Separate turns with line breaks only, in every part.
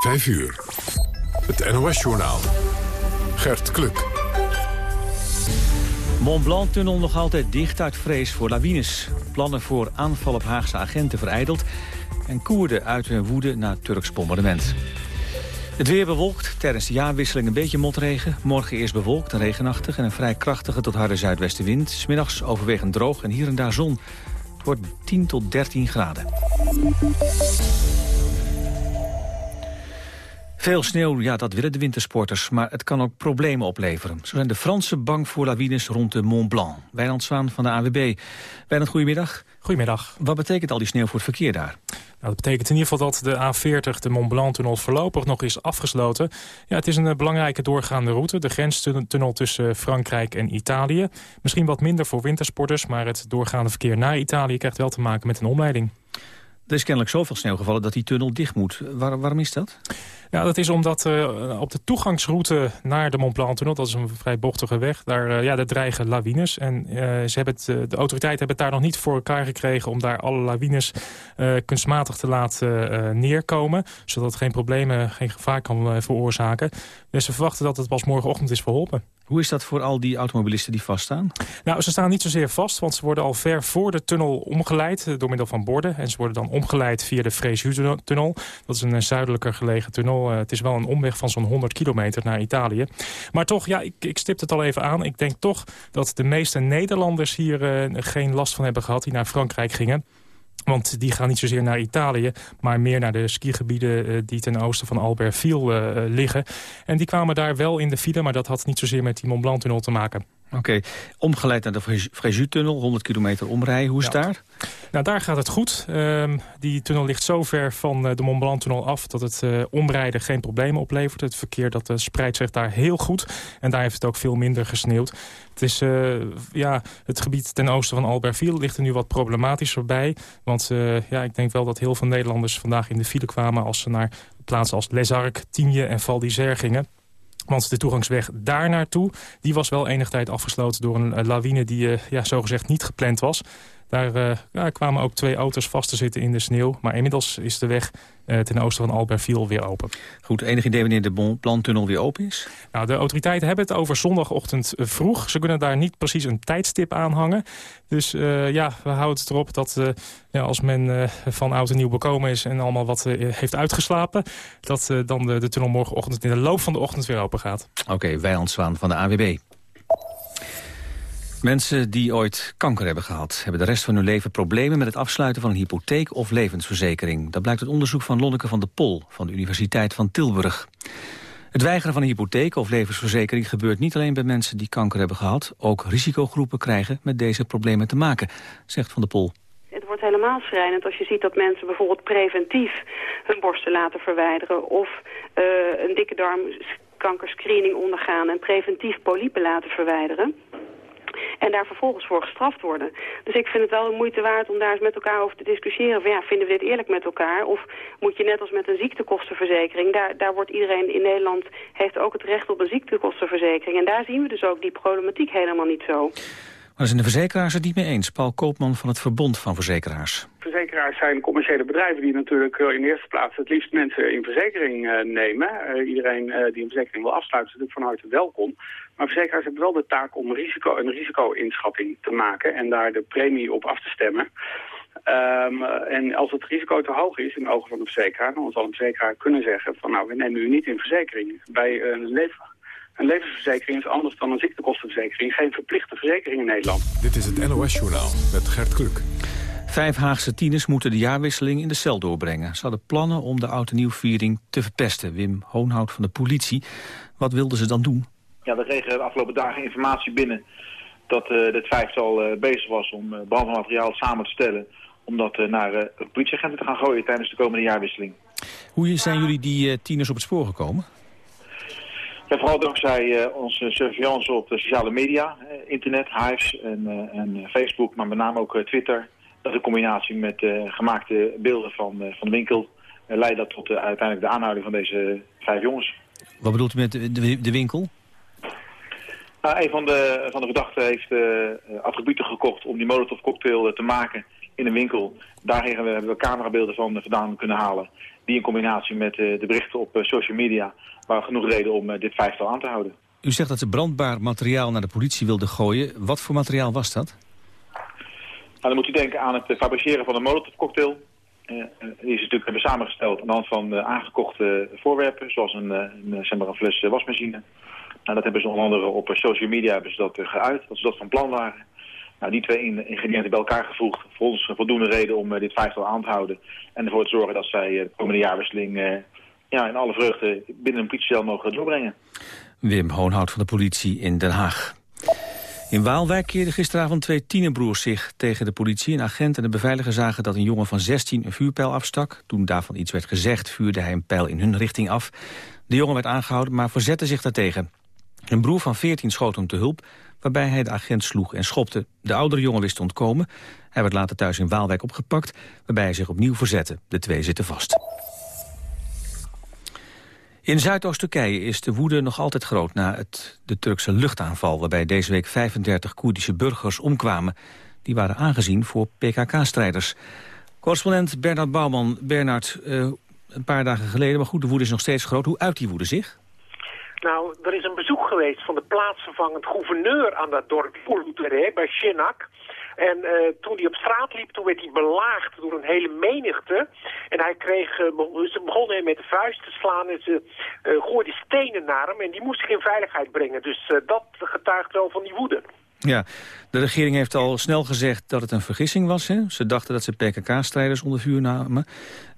5 uur. Het NOS-journaal. Gert Kluk.
Mont Blanc-tunnel nog altijd dicht uit vrees voor lawines. Plannen voor aanval op Haagse agenten vereideld. En Koerden uit hun woede na Turks bombardement. Het weer bewolkt, tijdens de jaarwisseling een beetje motregen. Morgen eerst bewolkt en regenachtig en een vrij krachtige tot harde zuidwestenwind. Smiddags overwegend droog en hier en daar zon. Het wordt 10 tot 13 graden. Veel sneeuw, ja, dat willen de wintersporters, maar het kan ook problemen opleveren. Zo zijn de Fransen bang voor lawines rond de Mont Blanc. Wijnand Zwaan van de AWB. Wijnand, goedemiddag.
Goedemiddag.
Wat betekent al die sneeuw voor het verkeer daar?
Nou, dat betekent in ieder geval dat de A40, de Mont Blanc-tunnel, voorlopig nog is afgesloten. Ja, het is een eh, belangrijke doorgaande route, de grenstunnel tussen Frankrijk en Italië. Misschien wat minder voor wintersporters, maar het doorgaande verkeer naar Italië krijgt wel te maken met een omleiding.
Er is kennelijk zoveel sneeuw gevallen dat die tunnel dicht moet. waarom is dat?
Ja, dat is omdat uh, op de toegangsroute naar de Mont Blanc-tunnel... dat is een vrij bochtige weg, daar, uh, ja, daar dreigen lawines. En uh, ze hebben het, de autoriteiten hebben het daar nog niet voor elkaar gekregen... om daar alle lawines kunstmatig te laten neerkomen... zodat geen problemen, geen gevaar kan veroorzaken. Dus ze verwachten dat het pas morgenochtend is verholpen.
Hoe is dat voor al die automobilisten die vaststaan?
Nou, ze staan niet zozeer vast, want ze worden al ver voor de tunnel omgeleid door middel van borden. En ze worden dan omgeleid via de Fréjus-tunnel. Dat is een zuidelijker gelegen tunnel. het is wel een omweg van zo'n 100 kilometer naar Italië. Maar toch, ja, ik, ik stip het al even aan. Ik denk toch dat de meeste Nederlanders hier geen last van hebben gehad die naar Frankrijk gingen. Want die gaan niet zozeer naar Italië, maar meer naar de skigebieden uh, die ten oosten van Albertville uh, liggen. En die kwamen daar wel in de file, maar dat had niet zozeer met die Mont Blanc-tunnel te maken.
Oké, omgeleid naar de Fréjus-tunnel, 100 kilometer omrijden. Hoe is het daar?
Nou, daar gaat het goed. Uh, die tunnel ligt zo ver van de Mont Blanc-tunnel af... dat het uh, omrijden geen problemen oplevert. Het verkeer dat, uh, spreidt zich daar heel goed. En daar heeft het ook veel minder gesneeuwd. Het, is, ja, het gebied ten oosten van Albertville ligt er nu wat problematischer bij. Want ja, ik denk wel dat heel veel Nederlanders vandaag in de file kwamen... als ze naar plaatsen als Les Arcs, Tienje en Val d'Isère gingen. Want de toegangsweg daar naartoe die was wel enig tijd afgesloten door een lawine die uh, ja, zogezegd niet gepland was. Daar uh, ja, kwamen ook twee auto's vast te zitten in de sneeuw. Maar inmiddels is de weg uh, ten oosten van Albertville weer open.
Goed, enig idee wanneer de bon plantunnel weer open is?
Nou, de autoriteiten hebben het over zondagochtend vroeg. Ze kunnen daar niet precies een tijdstip aan hangen. Dus uh, ja, we houden het erop dat ja, als men van oud en nieuw bekomen is... en allemaal wat heeft uitgeslapen... dat dan de, de, tunnel morgenochtend in de loop van de ochtend weer open gaat.
Oké, okay, Wijland Zwaan van de AWB. Mensen die ooit kanker hebben gehad... hebben de rest van hun leven problemen met het afsluiten van een hypotheek of levensverzekering. Dat blijkt uit onderzoek van Lonneke van de Pol van de Universiteit van Tilburg. Het weigeren van een hypotheek of levensverzekering gebeurt niet alleen bij mensen die kanker hebben gehad. Ook risicogroepen krijgen met deze problemen te maken, zegt Van de Pol.
Het wordt helemaal schrijnend als je ziet dat mensen bijvoorbeeld preventief hun borsten laten verwijderen of uh, een dikke darmkankerscreening ondergaan en preventief polypen laten verwijderen en daar vervolgens voor gestraft worden. Dus ik vind het wel de moeite waard om daar eens met elkaar over te discussiëren. Ja, vinden we dit eerlijk met elkaar? Of moet je net als met een ziektekostenverzekering... daar, daar wordt iedereen in Nederland heeft ook het recht op een ziektekostenverzekering. En daar zien we dus ook die problematiek helemaal niet zo.
Maar zijn de verzekeraars het niet mee eens? Paul Koopman van het Verbond van Verzekeraars.
Verzekeraars zijn commerciële bedrijven die natuurlijk eh, in de eerste plaats het liefst mensen in verzekering uh, nemen. Uh, iedereen die een verzekering wil afsluiten is natuurlijk van harte welkom. Maar verzekeraars hebben wel de taak om risico, een risico-inschatting te maken en daar de premie op af te stemmen. Um, en als het risico te hoog is in de ogen van de verzekeraar, dan zal een verzekeraar kunnen zeggen van nou, we nemen u niet in verzekering. Bij een leven een levensverzekering is anders dan een ziektekostenverzekering. Geen verplichte verzekering in Nederland.
Dit is het NOS Journaal met Gert Kluk.
Vijf Haagse tieners moeten de jaarwisseling in de cel doorbrengen. Ze hadden plannen om de oud- en nieuwviering te verpesten. Wim Hoonhout van de politie. Wat wilden ze dan doen?
Ja, we kregen de afgelopen dagen informatie binnen dat uh, dit vijftal uh, bezig was om uh, brandmateriaal samen te stellen om dat naar politieagenten te gaan gooien tijdens de komende jaarwisseling.
Hoe zijn jullie die tieners op het spoor gekomen?
Ja, vooral dankzij uh, onze surveillance op de sociale media, internet, Hives en, uh, en Facebook, maar met name ook Twitter. Dat in combinatie met gemaakte beelden van, van de winkel leidt dat tot uiteindelijk de aanhouding van deze vijf jongens.
Wat bedoelt u met de, de winkel?
Nou, een van de, van de verdachten heeft attributen gekocht om die molotov cocktail te maken in een winkel. Daar hebben we camerabeelden van vandaan kunnen halen. Die in combinatie met de berichten op social media waren genoeg reden om dit vijftal aan te houden.
U zegt dat ze brandbaar materiaal naar de politie wilden gooien. Wat voor materiaal was dat?
Nou, dan moet u denken aan het fabriceren van een molotovcocktail. Uh, die is natuurlijk hebben samengesteld aan de hand van uh, aangekochte voorwerpen, zoals een, een, zeg maar een fles wasmachine. Nou, dat hebben ze onder andere op social media hebben ze dat geuit, dat ze dat van plan waren. Nou, die twee ingrediënten bij elkaar gevoegd, voor ons voldoende reden om dit vijftal aan te houden. En ervoor te zorgen dat zij de komende jaarwisseling ja, in alle vreugde binnen een politiecel mogen doorbrengen.
Wim Hoonhout van de politie in Den Haag. In Waalwijk keerden gisteravond twee tienerbroers zich tegen de politie. Een agent en de beveiliger zagen dat een jongen van 16 een vuurpijl afstak. Toen daarvan iets werd gezegd, vuurde hij een pijl in hun richting af. De jongen werd aangehouden, maar verzette zich daartegen. Een broer van 14 schoot hem te hulp, waarbij hij de agent sloeg en schopte. De oudere jongen wist te ontkomen. Hij werd later thuis in Waalwijk opgepakt, waarbij hij zich opnieuw verzette. De twee zitten vast. In Zuidoost-Turkije is de woede nog altijd groot na het, de Turkse luchtaanval... waarbij deze week 35 Koerdische burgers omkwamen. Die waren aangezien voor PKK-strijders. Correspondent Bernard Bouwman. Bernard, uh, een paar dagen geleden, maar goed, de woede is nog steeds groot. Hoe uit die woede zich?
Nou, er is een bezoek geweest van de plaatsvervangend gouverneur aan dat dorp Ulutere bij Shenak. En uh, toen hij op straat liep, toen werd hij belaagd door een hele menigte. En hij kreeg, uh, ze begonnen met de vuist te slaan en ze uh, gooiden stenen naar hem. En die moest zich in veiligheid brengen. Dus dat getuigt wel van die woede.
Ja, de regering heeft al snel gezegd dat het een vergissing was. Hè? Ze dachten dat ze PKK-strijders onder vuur namen.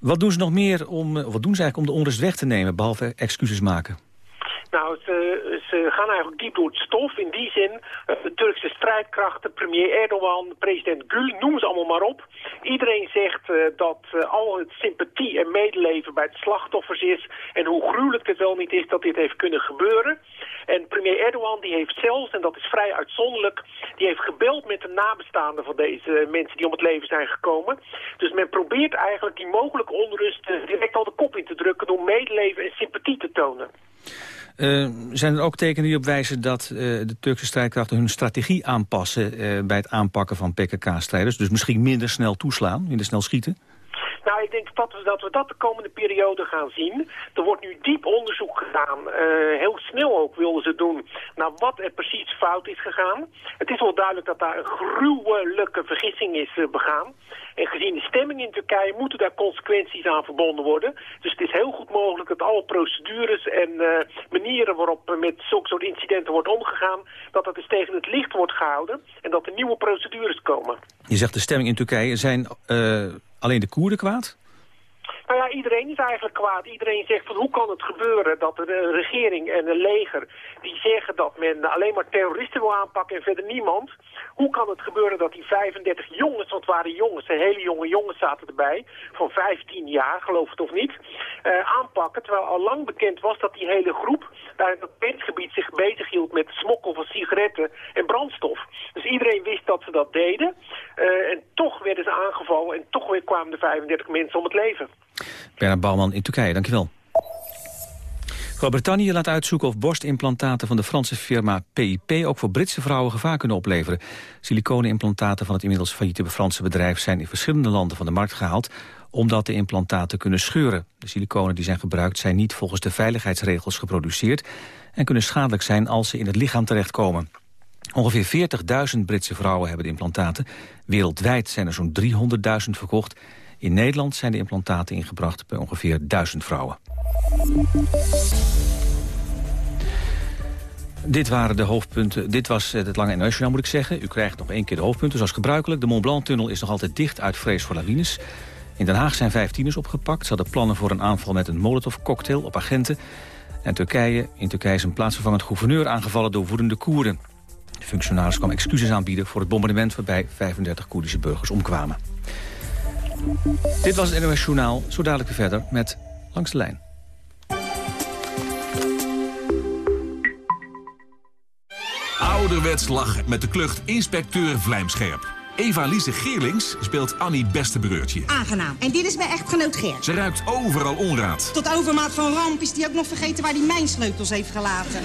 Wat doen ze nog meer om, wat doen ze eigenlijk om de onrust weg te nemen, behalve excuses maken?
Nou, ze, ze gaan eigenlijk diep door het stof. In die zin, eh, de Turkse strijdkrachten, premier Erdogan, president Gül, noem ze allemaal maar op. Iedereen zegt uh, dat uh, al het sympathie en medeleven bij de slachtoffers is. En hoe gruwelijk het wel niet is dat dit heeft kunnen gebeuren. En premier Erdogan die heeft zelfs, en dat is vrij uitzonderlijk, die heeft gebeld met de nabestaanden van deze mensen die om het leven zijn gekomen. Dus men probeert eigenlijk die mogelijke onrust direct al de kop in te drukken door medeleven en sympathie te tonen.
Uh, zijn er ook tekenen die op wijzen dat uh, de Turkse strijdkrachten hun strategie aanpassen uh, bij het aanpakken van PKK-strijders? Dus misschien minder snel toeslaan, minder snel schieten?
Nou, ik denk dat we, dat we dat de komende periode gaan zien. Er wordt nu diep onderzoek gedaan. Uh, heel snel ook wilden ze doen naar wat er precies fout is gegaan. Het is wel duidelijk dat daar een gruwelijke vergissing is uh, begaan. En gezien de stemming in Turkije moeten daar consequenties aan verbonden worden. Dus het is heel goed mogelijk dat alle procedures en uh, manieren waarop met zulke soort incidenten wordt omgegaan... dat dat eens tegen het licht wordt gehouden en dat er nieuwe procedures komen.
Je zegt de stemming in Turkije zijn alleen de Koerden kwaad?
Nou ja, iedereen is eigenlijk kwaad. Iedereen zegt van hoe kan het gebeuren dat de regering en het leger... die zeggen dat men alleen maar terroristen wil aanpakken en verder niemand... Hoe kan het gebeuren dat die 35 jongens, want het waren jongens, een hele jonge jongens zaten erbij... van 15 jaar, geloof het of niet, uh, aanpakken... terwijl al lang bekend was dat die hele groep daar in het grensgebied zich bezighield... met smokkel van sigaretten en brandstof. Dus iedereen wist dat ze dat deden. Uh, en toch werden ze aangevallen en toch weer kwamen de 35 mensen om het leven.
Bernard Bouwman in Turkije, dankjewel. Groot-Brittannië laat uitzoeken of borstimplantaten van de Franse firma PIP ook voor Britse vrouwen gevaar kunnen opleveren. Silicone-implantaten van het inmiddels failliete Franse bedrijf zijn in verschillende landen van de markt gehaald omdat de implantaten kunnen scheuren. De siliconen die zijn gebruikt zijn niet volgens de veiligheidsregels geproduceerd en kunnen schadelijk zijn als ze in het lichaam terechtkomen. Ongeveer 40.000 Britse vrouwen hebben de implantaten. Wereldwijd zijn er zo'n 300.000 verkocht. In Nederland zijn de implantaten ingebracht bij ongeveer 1000 vrouwen. Dit waren de hoofdpunten. Dit was het lange nos moet ik zeggen. U krijgt nog één keer de hoofdpunten, zoals gebruikelijk. De Mont Blanc-tunnel is nog altijd dicht uit vrees voor lawines. In Den Haag zijn vijf tieners opgepakt. Ze hadden plannen voor een aanval met een Molotov-cocktail op agenten. En Turkije, in Turkije is een plaatsvervangend gouverneur aangevallen door woedende Koerden. De functionaris kwam excuses aanbieden voor het bombardement... waarbij 35 Koerdische burgers omkwamen. Dit was het NOS Journaal. Zo dadelijk weer verder met Langs de Lijn.
Ouderwets lachen met de klucht inspecteur Vlijmscherp. Eva-Lise Geerlings speelt Annie Bestebreurtje.
Aangenaam. En dit is mijn echtgenoot Geert.
Ze ruikt overal onraad.
Tot overmaat van ramp is die ook nog vergeten waar hij mijn sleutels heeft gelaten.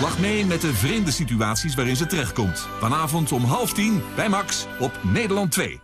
Lach mee met de vreemde situaties waarin ze terechtkomt. Vanavond om half tien bij Max op Nederland 2.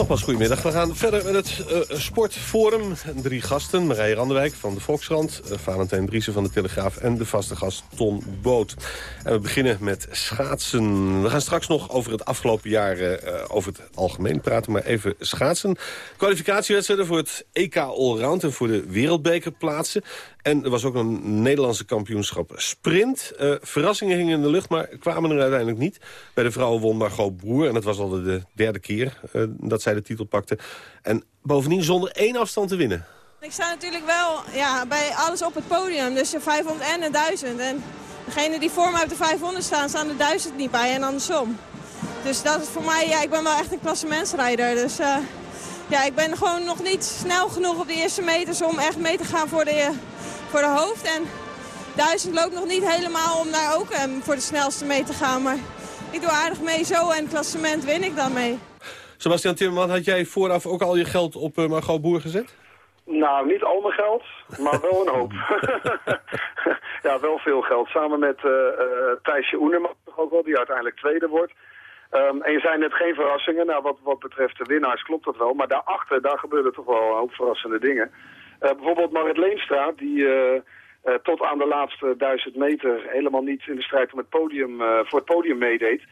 Nogmaals, goedemiddag. We gaan verder met het uh, sportforum. Drie gasten, Marije Randewijk van de Volkskrant... Uh, Valentijn Driessen van de Telegraaf en de vaste gast Ton Boot. En we beginnen met schaatsen. We gaan straks nog over het afgelopen jaar uh, over het algemeen praten... maar even schaatsen. Kwalificatiewedstrijden voor het EK Allround en voor de Wereldbeker plaatsen. En er was ook een Nederlandse kampioenschap sprint. Uh, verrassingen hingen in de lucht, maar kwamen er uiteindelijk niet. Bij de vrouwen won Margot Broer. En dat was al de derde keer uh, dat zij de titel pakte. En bovendien zonder één afstand te winnen.
Ik sta natuurlijk wel ja, bij alles op het podium. Dus de 500 en de 1000. En degene die voor mij op de 500 staan, staan de 1000 niet bij en andersom. Dus dat is voor mij, ja, ik ben wel echt een klassementsrijder. Dus uh, ja, ik ben gewoon nog niet snel genoeg op de eerste meters om echt mee te gaan voor de voor de hoofd. En duizend loopt nog niet helemaal om daar ook um, voor de snelste mee te gaan. Maar ik doe aardig mee zo en het klassement win ik dan mee.
Sebastian Timmerman, had jij vooraf ook al je geld op uh, Margot Boer gezet?
Nou, niet al mijn geld, maar wel een hoop. ja, wel veel geld. Samen met uh, uh, Thijsje Oenerman, ook wel, die uiteindelijk tweede wordt. Um, en je zei net geen verrassingen. Nou, wat, wat betreft de winnaars klopt dat wel. Maar daarachter, daar gebeuren toch wel een hoop verrassende dingen. Uh, bijvoorbeeld Marit Leenstra, die uh, uh, tot aan de laatste duizend meter helemaal niet in de strijd om het podium, voor het podium meedeed.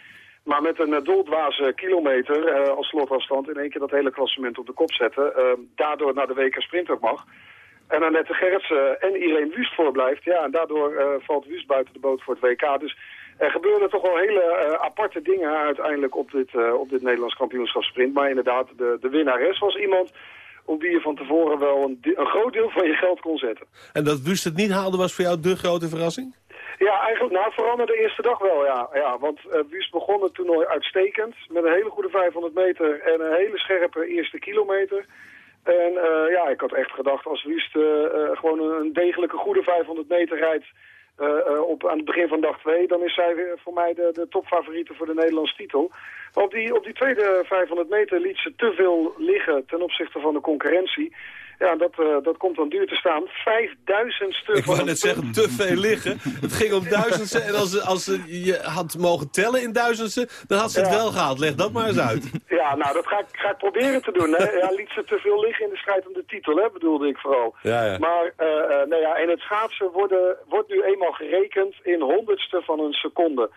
Maar met een doldwaze kilometer als slotafstand in één keer dat hele klassement op de kop zetten. Daardoor naar de WK Sprint ook mag. En Annette Gerritsen en Irene Wust voorblijft. Ja, en daardoor valt Wust buiten de boot voor het WK. Dus er gebeuren toch wel hele aparte dingen uiteindelijk op dit, op dit Nederlands kampioenschap sprint. Maar inderdaad, de, de winnares was iemand op wie je van tevoren wel een, een, groot deel van je geld kon zetten.
En dat Wust het niet haalde was voor jou de grote verrassing?
Ja, eigenlijk nou, vooral met de eerste dag wel, ja. ja want uh, Wust begon het toernooi uitstekend. Met een hele goede 500 meter en een hele scherpe eerste kilometer. En uh, ja, ik had echt gedacht als Wust uh, gewoon een degelijke goede 500 meter rijdt... Uh, op, aan het begin van dag 2, dan is zij voor mij de, de topfavoriete voor de Nederlandse titel. Op die, op die tweede 500 meter liet ze te veel liggen ten opzichte van de concurrentie. Ja, dat, uh, dat komt dan duur te staan. Vijfduizendste
Ik wou net zeggen, te veel liggen. Het ging om duizendste. En als, als ze je had mogen tellen in duizendste, dan had ze het ja. wel gehaald. Leg dat maar eens uit.
Ja, nou, dat ga ik, ga ik proberen te doen. Hè. Ja, liet ze te veel liggen in de strijd om de titel, hè, bedoelde ik vooral.
Ja, ja.
Maar uh, nou ja, in het schaatsen worden, wordt nu eenmaal gerekend in honderdste van een seconde.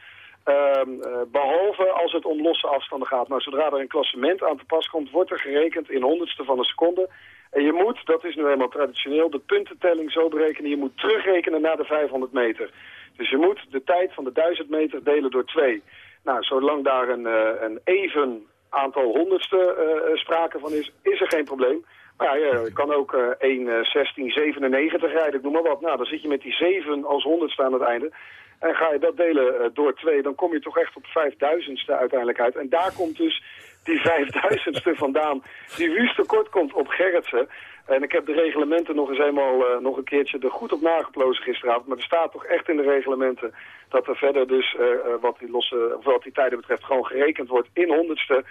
Uh, behalve als het om losse afstanden gaat. Maar zodra er een klassement aan te pas komt, wordt er gerekend in honderdste van een seconde. En je moet, dat is nu eenmaal traditioneel, de puntentelling zo berekenen. Je moet terugrekenen naar de 500 meter. Dus je moet de tijd van de 1000 meter delen door twee. Nou, zolang daar een, uh, een even aantal honderdste uh, sprake van is, is er geen probleem. Maar ja, je kan ook uh, 1, 16, 97 rijden, ik noem maar wat. Nou, dan zit je met die 7 als honderdste aan het einde. En ga je dat delen door twee, dan kom je toch echt op vijfduizendste uiteindelijk uit. En daar komt dus die vijfduizendste vandaan. Die Wust tekort komt op Gerritsen. En ik heb de reglementen nog eens eenmaal uh, nog een keertje er goed op nageplozen gisteravond. Maar er staat toch echt in de reglementen dat er verder dus, uh, wat, die losse, of wat die tijden betreft, gewoon gerekend wordt in honderdste.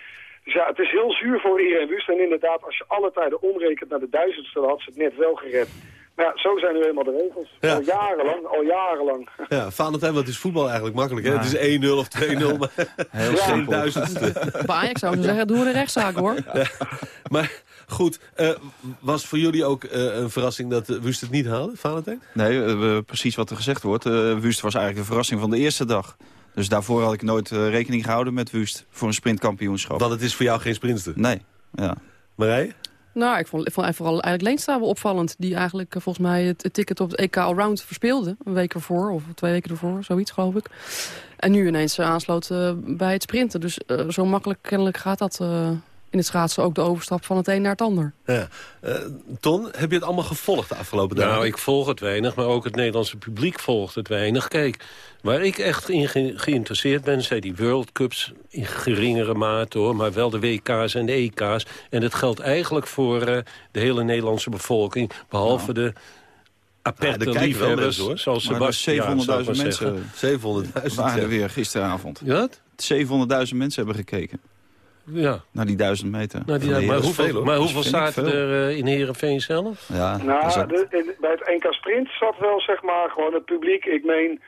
Dus ja, het is heel zuur voor Irene Wust. En inderdaad, als je alle tijden omrekent naar de duizendste, dan had ze het net wel gered. Ja, zo zijn nu helemaal de regels. Ja. Al jarenlang, al jarenlang.
Ja, Valentijn, wat is voetbal eigenlijk makkelijk, hè? Ja. Het is 1-0 of 2-0, maar heel ja. geen duizendste.
Bij ik zou zeggen, doe een rechtszaak, hoor.
Ja. Maar goed, uh, was voor jullie ook uh, een verrassing dat uh, Wust het niet haalde, Valentijn?
Nee, precies wat er gezegd wordt. Wust was eigenlijk de verrassing van de eerste dag. Dus daarvoor had ik nooit rekening gehouden met Wust voor een sprintkampioenschap.
Want het is voor jou geen sprinter?
Nee, ja.
Marije?
Nou, ik vond, vooral eigenlijk Leenstra wel opvallend. Die eigenlijk uh, volgens mij het, ticket op het EK Allround verspeelde. Een week ervoor, of twee weken ervoor, zoiets geloof ik. En nu ineens uh, aansloot uh, bij het sprinten. Dus zo makkelijk kennelijk gaat dat in het schaatsen ook de overstap van het een naar het ander.
Ja. Uh, Ton, heb je het allemaal gevolgd de afgelopen dagen?
Nou, ik volg het weinig, maar ook het Nederlandse publiek volgt het weinig. Kijk, waar ik echt in geïnteresseerd ben... zijn die World Cups in geringere mate, hoor, maar wel de WK's en de EK's. En dat geldt eigenlijk voor uh, de hele Nederlandse bevolking... behalve de aperte ja, liefhebbers, hoor. zoals
Sebastian. 700.000 mensen
700.000
waren er weer gisteravond.
Wat?
700.000 mensen hebben gekeken.
Ja.
Naar die duizend meter.
Die, maar, hoeveel, veel, maar hoeveel zaten er uh, in Heerenveen zelf?
Ja,
nou, de, in, bij het NK Sprint zat wel zeg maar gewoon het publiek. Ik meen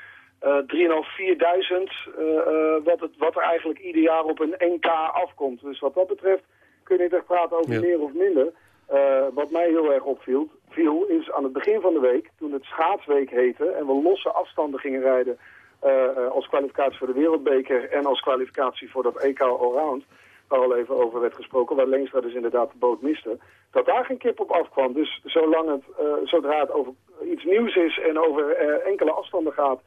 uh, 3.500, 4.000. Uh, wat, het, wat er eigenlijk ieder jaar op een NK afkomt. Dus wat dat betreft kun je niet echt praten over ja. meer of minder. Uh, wat mij heel erg opviel viel, is aan het begin van de week, toen het schaatsweek heette... en we losse afstanden gingen rijden uh, als kwalificatie voor de Wereldbeker... en als kwalificatie voor dat EK Allround al even over werd gesproken, waar Leenstra dus inderdaad de boot miste, dat daar geen kip op afkwam. Dus zolang het, uh, zodra het over iets nieuws is en over uh, enkele afstanden gaat,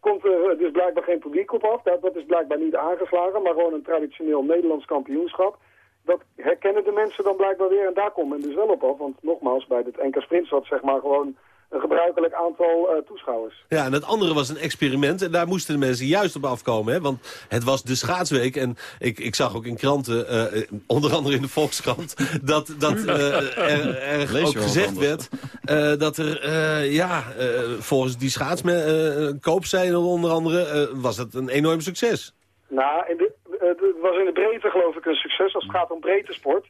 komt er dus blijkbaar geen publiek op af. Dat, dat is blijkbaar niet aangeslagen, maar gewoon een traditioneel Nederlands kampioenschap. Dat herkennen de mensen dan blijkbaar weer en daar komt men dus wel op af. Want nogmaals, bij het NK Sprint zat zeg maar gewoon een gebruikelijk aantal uh, toeschouwers.
Ja, en het andere was een experiment. En daar moesten de mensen juist op afkomen. Hè? Want het was de schaatsweek. En ik, ik zag ook in kranten, uh, onder andere in de Volkskrant... dat, dat uh, er, er ook gezegd werd dat er, ja, volgens die schaatskoopzijde onder andere... was het een enorm succes.
Nou, in de, het was in de breedte geloof ik een succes als het gaat om breedte sport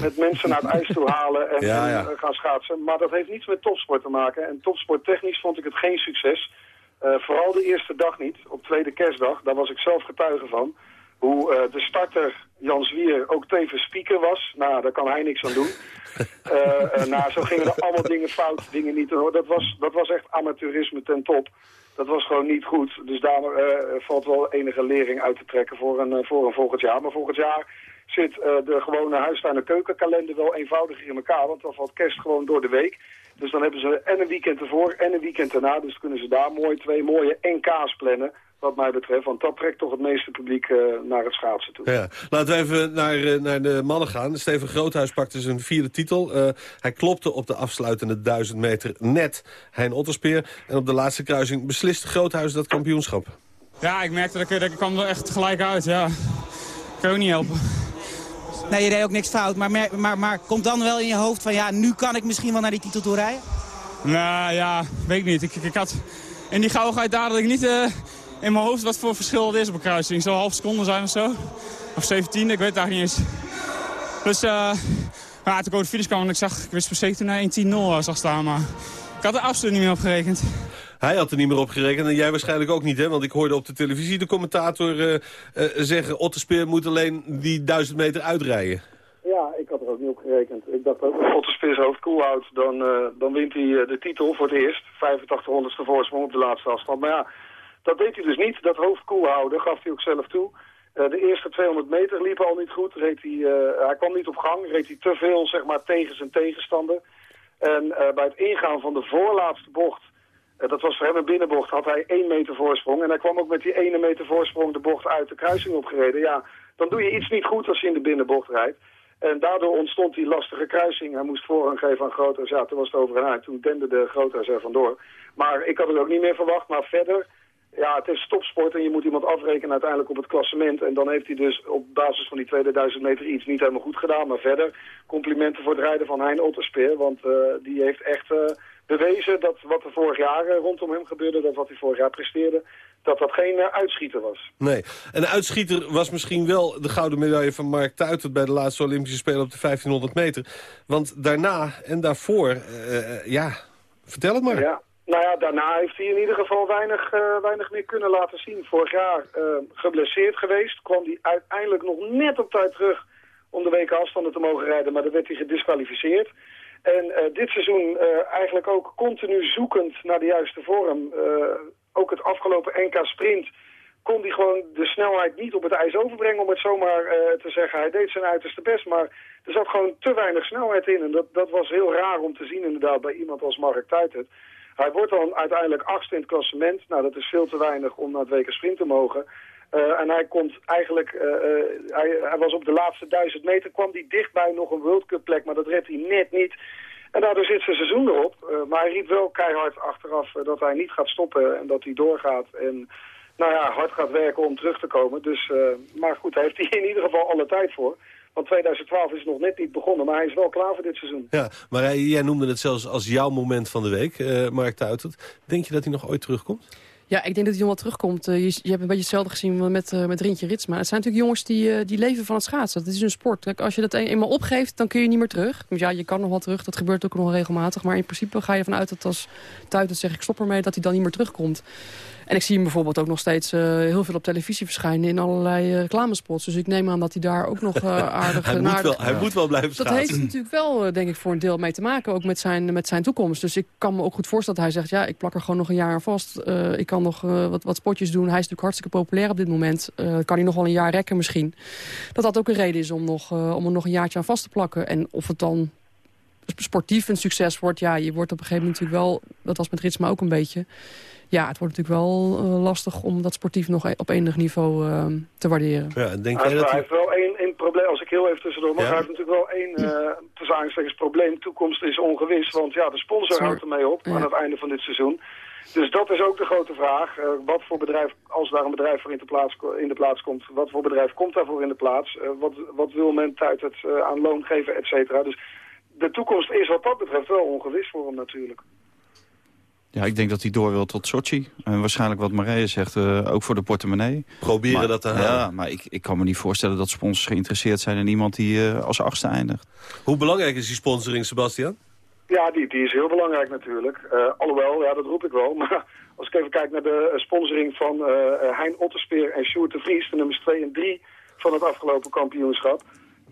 met mensen naar het ijs toe halen en,
ja, ja.
en, gaan schaatsen. Maar dat heeft niets met topsport te maken. En topsporttechnisch vond ik het geen succes. Uh, vooral de eerste dag niet, op tweede kerstdag. Daar was ik zelf getuige van. Hoe uh, de starter Jan Zwier ook tevens speaker was. Nou, daar kan hij niks aan doen. uh, nou, zo gingen er allemaal dingen fout, dingen niet. Dat was, dat was echt amateurisme ten top. Dat was gewoon niet goed. Dus daar valt wel enige lering uit te trekken voor een, voor een volgend jaar. Maar volgend jaar zit uh, de gewone huistuin- en keukenkalender wel eenvoudiger in elkaar. Want dan valt kerst gewoon door de week. Dus dan hebben ze en een weekend ervoor en een weekend erna. Dus kunnen ze daar mooi twee mooie NK's plannen wat mij betreft. Want dat trekt toch het meeste publiek uh, naar het schaatsen toe.
Ja. Laten we even naar, uh, naar de mannen gaan. Steven Groothuis pakte zijn vierde titel. Uh, hij klopte op de afsluitende duizend meter net Hein Otterspeer. En op de laatste kruising besliste Groothuis dat kampioenschap.
Ja, ik merkte dat ik, dat ik kwam er echt gelijk uit. Ja. Ik kan ook niet helpen.
Nee, je deed ook niks fout. Maar, maar, maar komt dan wel in je hoofd van ja, nu kan ik misschien wel naar die titel toe rijden?
Nou ja, weet ik niet. Ik, ik, had in die gauwigheid daar dat ik niet uh, in mijn hoofd wat voor verschil het is op een kruising. Zo half seconde zijn of zo. Of 17, ik weet het eigenlijk niet eens. Dus uh, ja, toen ik over de finish kwam en ik zag, ik wist per se toen naar 1-10-0 zag staan. Maar ik had er absoluut niet meer op gerekend.
Hij had er niet meer op gerekend en jij waarschijnlijk ook niet, hè? Want ik hoorde op de televisie de commentator uh, uh, zeggen... Otterspeer moet alleen die duizend meter uitrijden.
Ja, ik had er ook niet op gerekend. Ik dacht ook, als Otterspeer zijn hoofd koel houdt, dan, uh, dan wint hij de titel voor het eerst. 8500ste voorsprong op de laatste afstand. Maar ja, dat deed hij dus niet. Dat hoofd koel houden gaf hij ook zelf toe. de eerste 200 meter liepen al niet goed. Reed hij, hij kwam niet op gang. Reed hij te veel zeg maar, tegen zijn tegenstander. En bij het ingaan van de voorlaatste bocht dat was voor hem een binnenbocht, had hij één meter voorsprong. En hij kwam ook met die ene meter voorsprong de bocht uit de kruising opgereden. Ja, dan doe je iets niet goed als je in de binnenbocht rijdt. En daardoor ontstond die lastige kruising. Hij moest voorrang geven aan Groothuis. Ja, toen was het over en uit. Toen dende de Groothuis er vandoor. Maar ik had het ook niet meer verwacht. Maar verder, ja, het is topsport en je moet iemand afrekenen uiteindelijk op het klassement. En dan heeft hij dus op basis van die 2000 meter iets niet helemaal goed gedaan. Maar verder, complimenten voor het rijden van Hein Otterspeer. Want uh, die heeft echt... Uh, bewezen dat wat er vorig jaar rondom hem gebeurde, dat wat hij vorig jaar presteerde, dat dat geen uh, uitschieter was.
Nee, en de uitschieter was misschien wel de gouden medaille van Mark Tuitert bij de laatste Olympische Spelen op de 1500 meter. Want daarna en daarvoor, uh, ja, vertel het maar.
Ja. Nou ja, daarna heeft hij in ieder geval weinig, uh, weinig meer kunnen laten zien. Vorig jaar geblesseerd geweest, kwam hij uiteindelijk nog net op tijd terug om de weken afstanden te mogen rijden, maar dan werd hij gedisqualificeerd. En uh, dit seizoen uh, eigenlijk ook continu zoekend naar de juiste vorm. Uh, ook het afgelopen NK Sprint kon hij gewoon de snelheid niet op het ijs overbrengen... om het zomaar te zeggen. Hij deed zijn uiterste best, maar er zat gewoon te weinig snelheid in. En dat, dat was heel raar om te zien inderdaad bij iemand als Mark Tuitert. Hij wordt dan uiteindelijk achtste in het klassement. Nou, dat is veel te weinig om naar het WK Sprint te mogen. Eh, en hij komt eigenlijk, eh, eh, hij, hij, was op de laatste duizend meter, kwam hij dichtbij nog een World Cup plek, maar dat redt hij net niet. En daardoor zit zijn seizoen erop. maar hij riep wel keihard achteraf dat hij niet gaat stoppen en dat hij doorgaat. En nou ja, hard gaat werken om terug te komen. Dus, maar goed, daar heeft hij in ieder geval alle tijd voor. Want 2012 is nog net niet begonnen, maar hij is wel klaar voor dit seizoen.
Ja, maar jij noemde het zelfs als jouw moment van de week, Mark Tuitert. Denk je dat hij nog ooit terugkomt?
Ja, ik denk dat hij nog wel terugkomt. Uh, je, je, hebt een beetje hetzelfde gezien met, uh, met Rintje Ritsma. Het zijn natuurlijk jongens die, die leven van het schaatsen. Dat is een sport. Als je dat eenmaal opgeeft, dan kun je niet meer terug. Dus ja, je kan nog wel terug. Dat gebeurt ook nog regelmatig. Maar in principe ga je ervan uit dat als Tuitert zeg ik stop ermee... dat hij dan niet meer terugkomt. En ik zie hem bijvoorbeeld ook nog steeds uh, heel veel op televisie verschijnen... in allerlei uh, reclamespots. Dus ik neem aan dat hij daar ook nog uh, aardig...
hij, moet wel, hij moet wel blijven
schaatsen. Dat heeft natuurlijk wel, denk ik, voor een deel mee te maken. Ook met zijn, met zijn toekomst. Dus ik kan me ook goed voorstellen dat hij zegt... ja, ik plak er gewoon nog een jaar aan vast. ik kan nog wat, wat spotjes doen. Hij is natuurlijk hartstikke populair op dit moment. kan hij nog wel een jaar rekken misschien. Dat dat ook een reden is om, nog, om er nog een jaartje aan vast te plakken. En of het dan sportief een succes wordt... ja, je wordt op een gegeven moment natuurlijk wel... dat was met Ritsma ook een beetje ja, het wordt natuurlijk wel uh, lastig om dat sportief nog e- op enig niveau uh, te waarderen.
Ja, denk
hij,
jij dat
hij heeft wel één, één probleem, als ik heel even tussendoor mag, ja. hij heeft natuurlijk wel één uh, tussen probleem. Toekomst is ongewis, want ja, de sponsor Sorry. houdt ermee op ja. aan het einde van dit seizoen. Dus dat is ook de grote vraag. Uh, wat voor bedrijf, als daar een bedrijf voor in de plaats, in de plaats komt, wat voor bedrijf komt daarvoor in de plaats? Uh, wat, wat wil men uit het uh, aan loon geven, et cetera. Dus de toekomst is wat dat betreft wel ongewis voor hem natuurlijk.
Ja, ik denk dat hij door wil tot Sochi. En waarschijnlijk wat Marije zegt, uh, ook voor de portemonnee.
Proberen
maar,
dat te halen.
Ja, maar ik, ik kan me niet voorstellen dat sponsors geïnteresseerd zijn in iemand die uh, als achtste eindigt.
Hoe belangrijk is die sponsoring, Sebastian?
Ja, die, die is heel belangrijk natuurlijk. Uh, alhoewel, ja, dat roep ik wel. Maar als ik even kijk naar de sponsoring van Hein Otterspeer en Sjoerd de Vries... de nummers 2 en 3 van het afgelopen kampioenschap...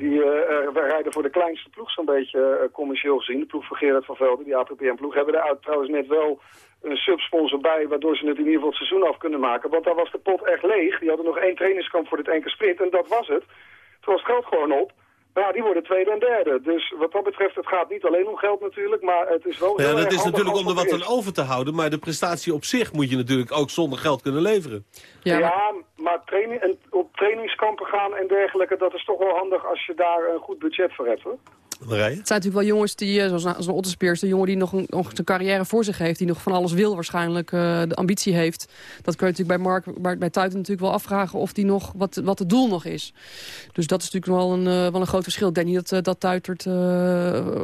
Die uh, rijden voor de kleinste ploeg zo'n beetje uh, commercieel gezien. De ploeg van Gerard van Velden, die APPM-ploeg, hebben daar trouwens net wel een subsponsor bij... waardoor ze het in ieder geval het seizoen af kunnen maken. Want daar was de pot echt leeg. Die hadden nog één trainingskamp voor dit enkele sprint en dat was het. Toen was het geld gewoon op. Maar ja, die worden tweede en derde. Dus wat dat betreft, het gaat niet alleen om geld natuurlijk, maar het is wel...
Ja, dat is natuurlijk om er wat aan over te houden, maar de prestatie op zich moet je natuurlijk ook zonder geld kunnen leveren.
Ja, ja maar, maar training, en op trainingskampen gaan en dergelijke, dat is toch wel handig als je daar een goed budget voor hebt, hoor.
Het zijn natuurlijk wel jongens die, zoals, zoals Otterspeers, de jongen die nog een, nog een carrière voor zich heeft, die nog van alles wil waarschijnlijk, uh, de ambitie heeft. Dat kun je natuurlijk bij Mark, bij, bij Tuiten natuurlijk wel afvragen of die nog, wat, wat het doel nog is. Dus dat is natuurlijk wel een, uh, wel een groot verschil. Niet dat, uh, dat Tuitert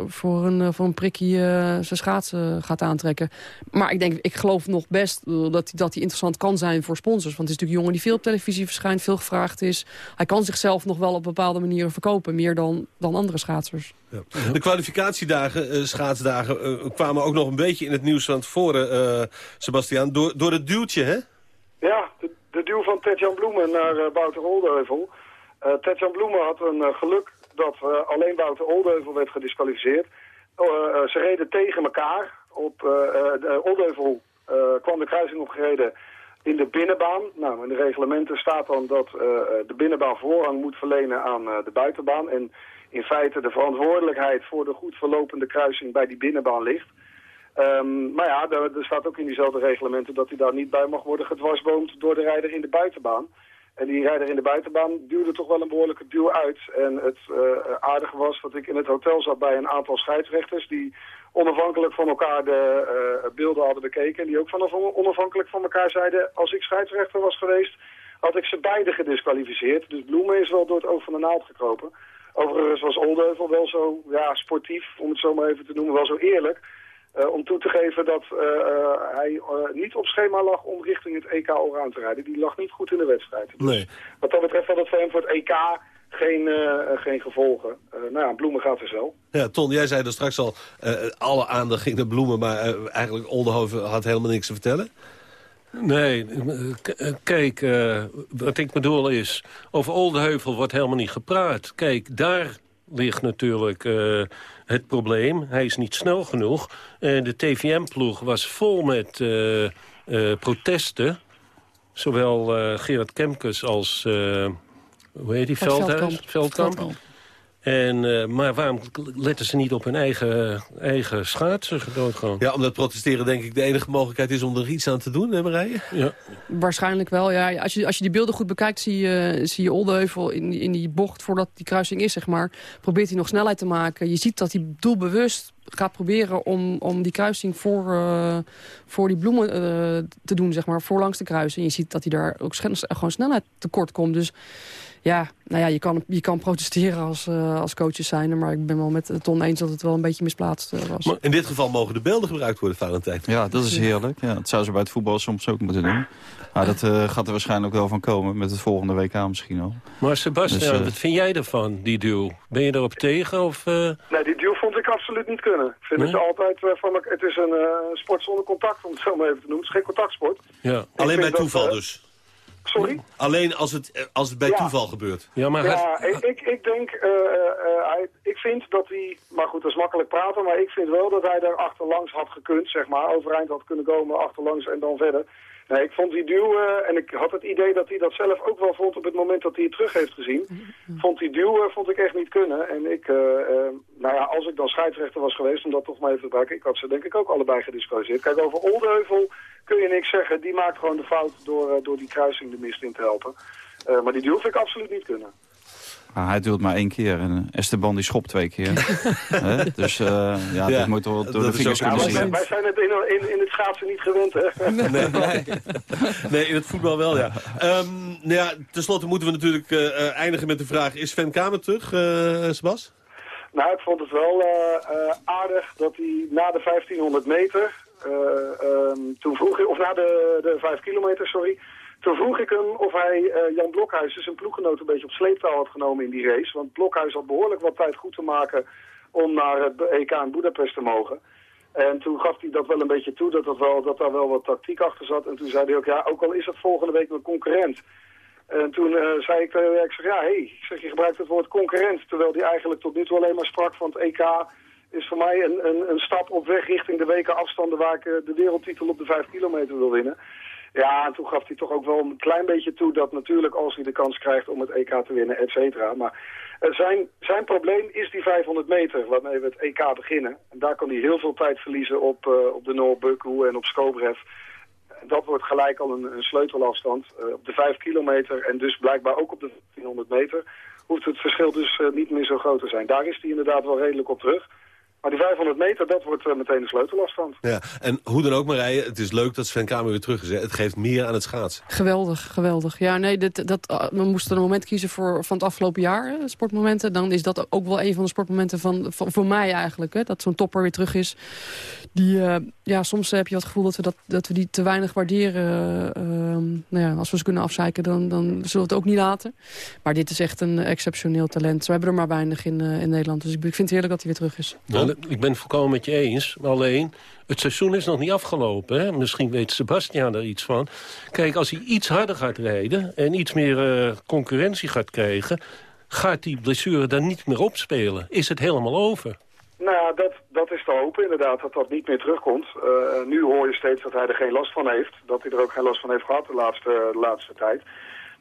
voor, een, voor een prikkie zijn schaatsen gaat aantrekken. Maar ik denk, ik geloof nog best dat, dat hij interessant kan zijn voor sponsors. Want het is natuurlijk een jongen die veel op televisie verschijnt, veel gevraagd is. Hij kan zichzelf nog wel op bepaalde manieren verkopen, meer dan, dan andere schaatsers.
De kwalificatiedagen, uh, schaatsdagen, uh, kwamen ook nog een beetje in het nieuws van tevoren, uh, Sebastiaan, door, door het duwtje, hè?
Ja, de, duw van Tetjan Bloemen naar Wouter Oldeheuvel. Tetjan Bloemen had een geluk dat alleen Wouter Oldeheuvel werd gedisqualificeerd. ze reden tegen elkaar. Op de Oldeheuvel kwam de kruising opgereden in de binnenbaan. Nou, in de reglementen staat dan dat de binnenbaan voorrang moet verlenen aan de buitenbaan. En in feite de verantwoordelijkheid voor de goed verlopende kruising bij die binnenbaan ligt. Um, maar ja, er, staat ook in diezelfde reglementen dat hij daar niet bij mag worden gedwarsboomd door de rijder in de buitenbaan. En die rijder in de buitenbaan duwde toch wel een behoorlijke duw uit. En het uh, aardige was dat ik in het hotel zat bij een aantal scheidsrechters die onafhankelijk van elkaar de uh, beelden hadden bekeken. En die ook vanaf onafhankelijk van elkaar zeiden, als ik scheidsrechter was geweest, had ik ze beide gedisqualificeerd. Dus Bloemen is wel door het oog van de naald gekropen. Overigens was Oldeuvel wel zo ja, sportief, om het zo maar even te noemen, wel zo eerlijk. Uh, om toe te geven dat uh, uh, hij niet op schema lag om richting het EK allround te rijden. Die lag niet goed in de wedstrijd. Dus
nee.
Wat dat betreft had het voor hem voor het EK geen, geen gevolgen. nou ja, Bloemen gaat dus wel.
Ja, Ton, jij zei er straks al, alle aandacht ging naar Bloemen, maar eigenlijk Oldenhoven had helemaal niks te vertellen.
Nee, kijk, uh, wat ik bedoel is... over Oldeheuvel wordt helemaal niet gepraat. Kijk, daar ligt natuurlijk uh, het probleem. Hij is niet snel genoeg. Uh, de TVM-ploeg was vol met protesten. Zowel Gerard Kemkes als... hoe heet die? Veldhuis? Veldkamp. Veldkamp. En, uh, maar waarom letten ze niet op hun eigen, eigen schaatsen doodgaan?
Ja, omdat protesteren denk ik de enige mogelijkheid is om er iets aan te doen, hè Marije?
Ja.
Waarschijnlijk wel, ja. Als je, als je die beelden goed bekijkt, zie je, zie je Oldeheuvel in, in die bocht voordat die kruising is, zeg maar. Probeert hij nog snelheid te maken. Je ziet dat hij doelbewust gaat proberen om, om die kruising voor, uh, voor die bloemen uh, te doen, zeg maar, voorlangs de kruising. En je ziet dat hij daar ook gewoon snelheid tekort komt. Dus ja, nou ja, je kan, je kan protesteren als, uh, als coaches zijn. Maar ik ben wel met Ton eens dat het wel een beetje misplaatst uh, was.
Maar in dit geval mogen de beelden gebruikt worden, Valentijn.
Ja, dat is heerlijk. Ja, dat zou ze bij het voetbal soms ook moeten doen. Maar dat uh, gaat er waarschijnlijk wel van komen. Met het volgende WK misschien al.
Maar Sebastian, dus, wat vind jij ervan, die duel? Ben je erop tegen? Of,
Nee, die duel vond ik absoluut niet kunnen. Ik vind nee? het altijd van... Het is een sport zonder contact, om het zo maar even te noemen. Het is geen contactsport.
Ja.
Alleen bij toeval dat, dus?
Sorry?
Alleen als het, als het bij
ja.
toeval gebeurt.
Ja, maar ja, ik, ik, ik denk, uh, uh, hij, ik vind dat hij, maar goed, dat is makkelijk praten, maar ik vind wel dat hij daar achterlangs had gekund, zeg maar, overeind had kunnen komen, achterlangs en dan verder. Nee, ik vond die duw, uh, en ik had het idee dat hij dat zelf ook wel vond op het moment dat hij het terug heeft gezien. Vond die duw, vond ik echt niet kunnen. En ik, nou ja, als ik dan scheidsrechter was geweest, om dat toch maar even te gebruiken, ik had ze denk ik ook allebei gediscussieerd. Kijk, over Oldeheuvel kun je niks zeggen. Die maakt gewoon de fout door, uh, door die kruising de mist in te helpen. Maar die duw vind ik absoluut niet kunnen.
Ah, hij duwt maar één keer en Esteban die schopt twee keer. dus uh, ja, ja, dat moet wel door de vingers kunnen
zien. Wij, wij zijn het in, in, in, het schaatsen niet gewend, hè?
Nee, nee. nee in het voetbal wel, ja. Um, nou ja, ten slotte moeten we natuurlijk uh, eindigen met de vraag... is Sven Kamer terug, uh, Sebas?
Nou, ik vond het wel aardig dat hij na de 1500 meter... Um, toen vroeg of na de, de 5 kilometer, sorry... Toen vroeg ik hem of hij uh, Jan Blokhuis, zijn ploeggenoot, een beetje op sleeptouw had genomen in die race. Want Blokhuis had behoorlijk wat tijd goed te maken om naar het EK in Budapest te mogen. En toen gaf hij dat wel een beetje toe, dat, dat, wel, dat daar wel wat tactiek achter zat. En toen zei hij ook, ja, ook al is het volgende week mijn concurrent. En toen uh, zei ik, uh, ik zeg, ja, hé, hey, zeg, je gebruikt het woord concurrent. Terwijl hij eigenlijk tot nu toe alleen maar sprak van het EK is voor mij een, een, een stap op weg richting de weken afstanden waar ik de wereldtitel op de 5 kilometer wil winnen. Ja, en toen gaf hij toch ook wel een klein beetje toe dat natuurlijk als hij de kans krijgt om het EK te winnen, et cetera. Maar uh, zijn, zijn probleem is die 500 meter waarmee we het EK beginnen. En daar kan hij heel veel tijd verliezen op, uh, op de Noorbuku en op Skobrev. Dat wordt gelijk al een, een sleutelafstand. Uh, op de 5 kilometer en dus blijkbaar ook op de 1500 meter hoeft het verschil dus niet meer zo groot te zijn. Daar is hij inderdaad wel redelijk op terug. Maar die 500 meter, dat wordt uh, meteen de sleutelafstand.
Ja, en hoe dan ook Marije, het is leuk dat Sven Kamer weer terug is. Hè? Het geeft meer aan het schaatsen.
Geweldig, geweldig. Ja, nee, dit, dat, uh, we moesten een moment kiezen voor, van het afgelopen jaar, hè, sportmomenten. Dan is dat ook wel een van de sportmomenten van, van voor mij eigenlijk. Hè, dat zo'n topper weer terug is. Die, uh, ja, soms heb je het gevoel dat we, dat, dat we die te weinig waarderen. nou ja, als we ze kunnen afzeiken, dan, dan zullen we het ook niet laten. Maar dit is echt een exceptioneel talent. We hebben er maar weinig in, in Nederland. Dus ik vind het heerlijk dat hij weer terug is.
Ja, ik ben het volkomen met je eens. Alleen, het seizoen is nog niet afgelopen. Hè? Misschien weet Sebastian er iets van. Kijk, als hij iets harder gaat rijden... en iets meer uh, concurrentie gaat krijgen... gaat die blessure dan niet meer opspelen. Is het helemaal over?
Nou ja, dat, dat is te hopen inderdaad, dat dat niet meer terugkomt. Uh, nu hoor je steeds dat hij er geen last van heeft. Dat hij er ook geen last van heeft gehad de laatste, de laatste tijd.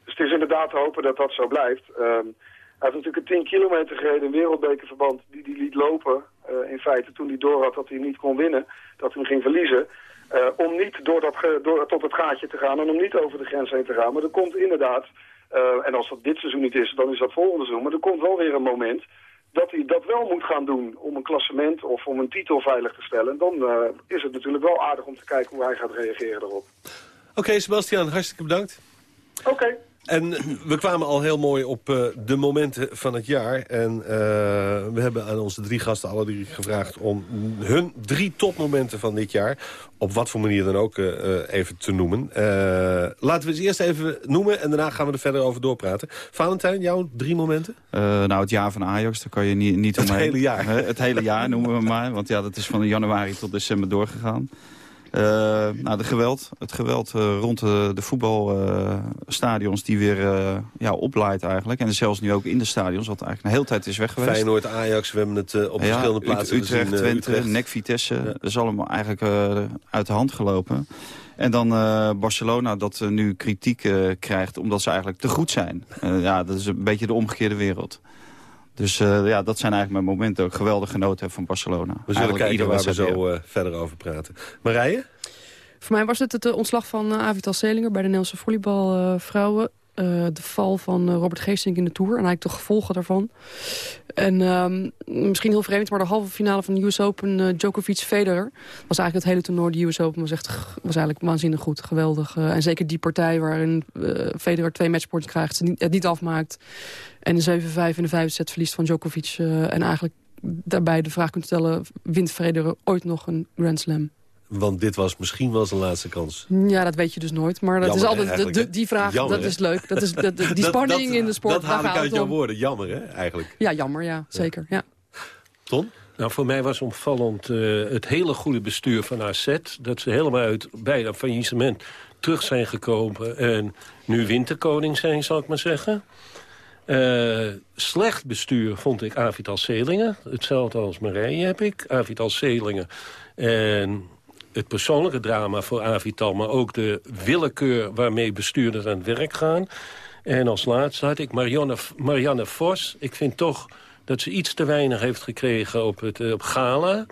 Dus het is inderdaad te hopen dat dat zo blijft. Uh, hij heeft natuurlijk een 10 kilometer gereden in wereldbekerverband die hij liet lopen. Uh, in feite toen hij door had dat hij niet kon winnen, dat hij ging verliezen. Uh, om niet door dat door, tot het gaatje te gaan en om niet over de grens heen te gaan. Maar er komt inderdaad, uh, en als dat dit seizoen niet is, dan is dat volgende seizoen. Maar er komt wel weer een moment dat hij dat wel moet gaan doen om een klassement of om een titel veilig te stellen. En dan is het natuurlijk wel aardig om te kijken hoe hij gaat reageren erop.
Oké, okay, Sebastian, hartstikke bedankt.
Oké. Okay.
En we kwamen al heel mooi op uh, de momenten van het jaar. En uh, we hebben aan onze drie gasten alle drie gevraagd om hun drie topmomenten van dit jaar... op wat voor manier dan ook uh, even te noemen. laten we ze eerst even noemen en daarna gaan we er verder over doorpraten. Valentijn, jouw drie momenten?
nou, het jaar van Ajax, daar kan je niet, niet
omheen. Het hele jaar?
het hele jaar noemen we maar, want ja, dat is van januari tot december doorgegaan. Uh, nou, de geweld, het geweld uh, rond de, de voetbalstadions uh, die weer ja, oplaait eigenlijk. En zelfs nu ook in de stadions, wat eigenlijk een hele tijd is weg geweest.
Feyenoord, Ajax, we hebben het op ja, verschillende plaatsen
Utrecht,
gezien.
Twente, Utrecht. NEC, Vitesse, ja. dat is allemaal eigenlijk uit de hand gelopen. En dan Barcelona dat nu kritiek krijgt omdat ze eigenlijk te goed zijn. ja, dat is een beetje de omgekeerde wereld. Dus uh, ja, dat zijn eigenlijk mijn momenten. Ook geweldig genoten heb van Barcelona.
We zullen kijken waar we zo uh, verder over praten. Marije?
Voor mij was het het ontslag van uh, Avital Selinger bij de Nederlandse volleybalvrouwen. Uh, de val van uh, Robert Geesink in de Tour. En eigenlijk de gevolgen daarvan. En um, misschien heel vreemd, maar de halve finale van de US Open... Uh, Djokovic-Federer was eigenlijk het hele toernooi. De US Open was, echt, was eigenlijk waanzinnig goed, geweldig. en zeker die partij waarin Federer twee matchpoints krijgt... Het niet afmaakt. En de 7-5 in de vijfde set verliest van Djokovic. en eigenlijk daarbij de vraag kunt stellen... wint Federer ooit nog een Grand Slam?
Want dit was misschien wel zijn laatste kans.
Ja, dat weet je dus nooit. Maar dat Jammer, is altijd de, die vraag,
jammer,
dat is leuk. Dat is die spanning
dat,
in de sport.
Dat haal ik uit jouw
om.
woorden. Jammer, hè, eigenlijk.
Ja, jammer, ja. Zeker, ja.
Ton?
Nou, voor mij was opvallend uh, het hele goede bestuur van AZ. Dat ze helemaal uit bijna faillissement terug zijn gekomen. En nu winterkoning zijn, zal ik maar zeggen. Uh, slecht bestuur vond ik Avital Selingen. Hetzelfde als Marije heb ik. Avital Selingen. En het persoonlijke drama voor Avital... maar ook de willekeur waarmee bestuurders aan het werk gaan. En als laatste had ik Marianne, Marianne Vos. Ik vind toch dat ze iets te weinig heeft gekregen op, het, op Gala.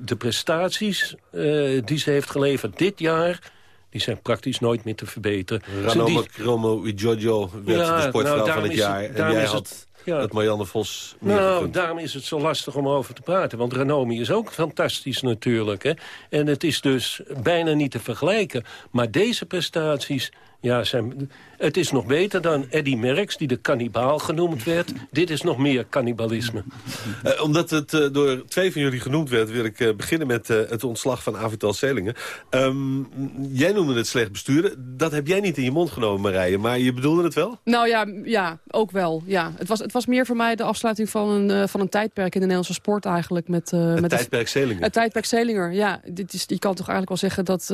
de prestaties uh, die ze heeft geleverd dit jaar... die zijn praktisch nooit meer te verbeteren.
Ranoma Kromo Giorgio werd ja, de sportvrouw nou, van het jaar. En jij had... Het, ja. Marianne Vos
Nou, daarom is het zo lastig om over te praten. Want Renomi is ook fantastisch natuurlijk. Hè? En het is dus bijna niet te vergelijken. Maar deze prestaties ja, zijn, het is nog beter dan Eddie Merckx, die de kannibaal genoemd werd. Dit is nog meer cannibalisme.
Uh, omdat het uh, door twee van jullie genoemd werd... wil ik uh, beginnen met het ontslag van Avital Selingen. Um, jij noemde het slecht besturen. Dat heb jij niet in je mond genomen, Marije. Maar je bedoelde het wel?
Nou ja, ja ook wel. Ja. Het, was, het was meer voor mij de afsluiting van een, van een tijdperk in de Nederlandse sport eigenlijk. Met,
het
met
tijdperk Selinger?
Het tijdperk Selinger, ja. Dit is, je kan toch eigenlijk wel zeggen dat...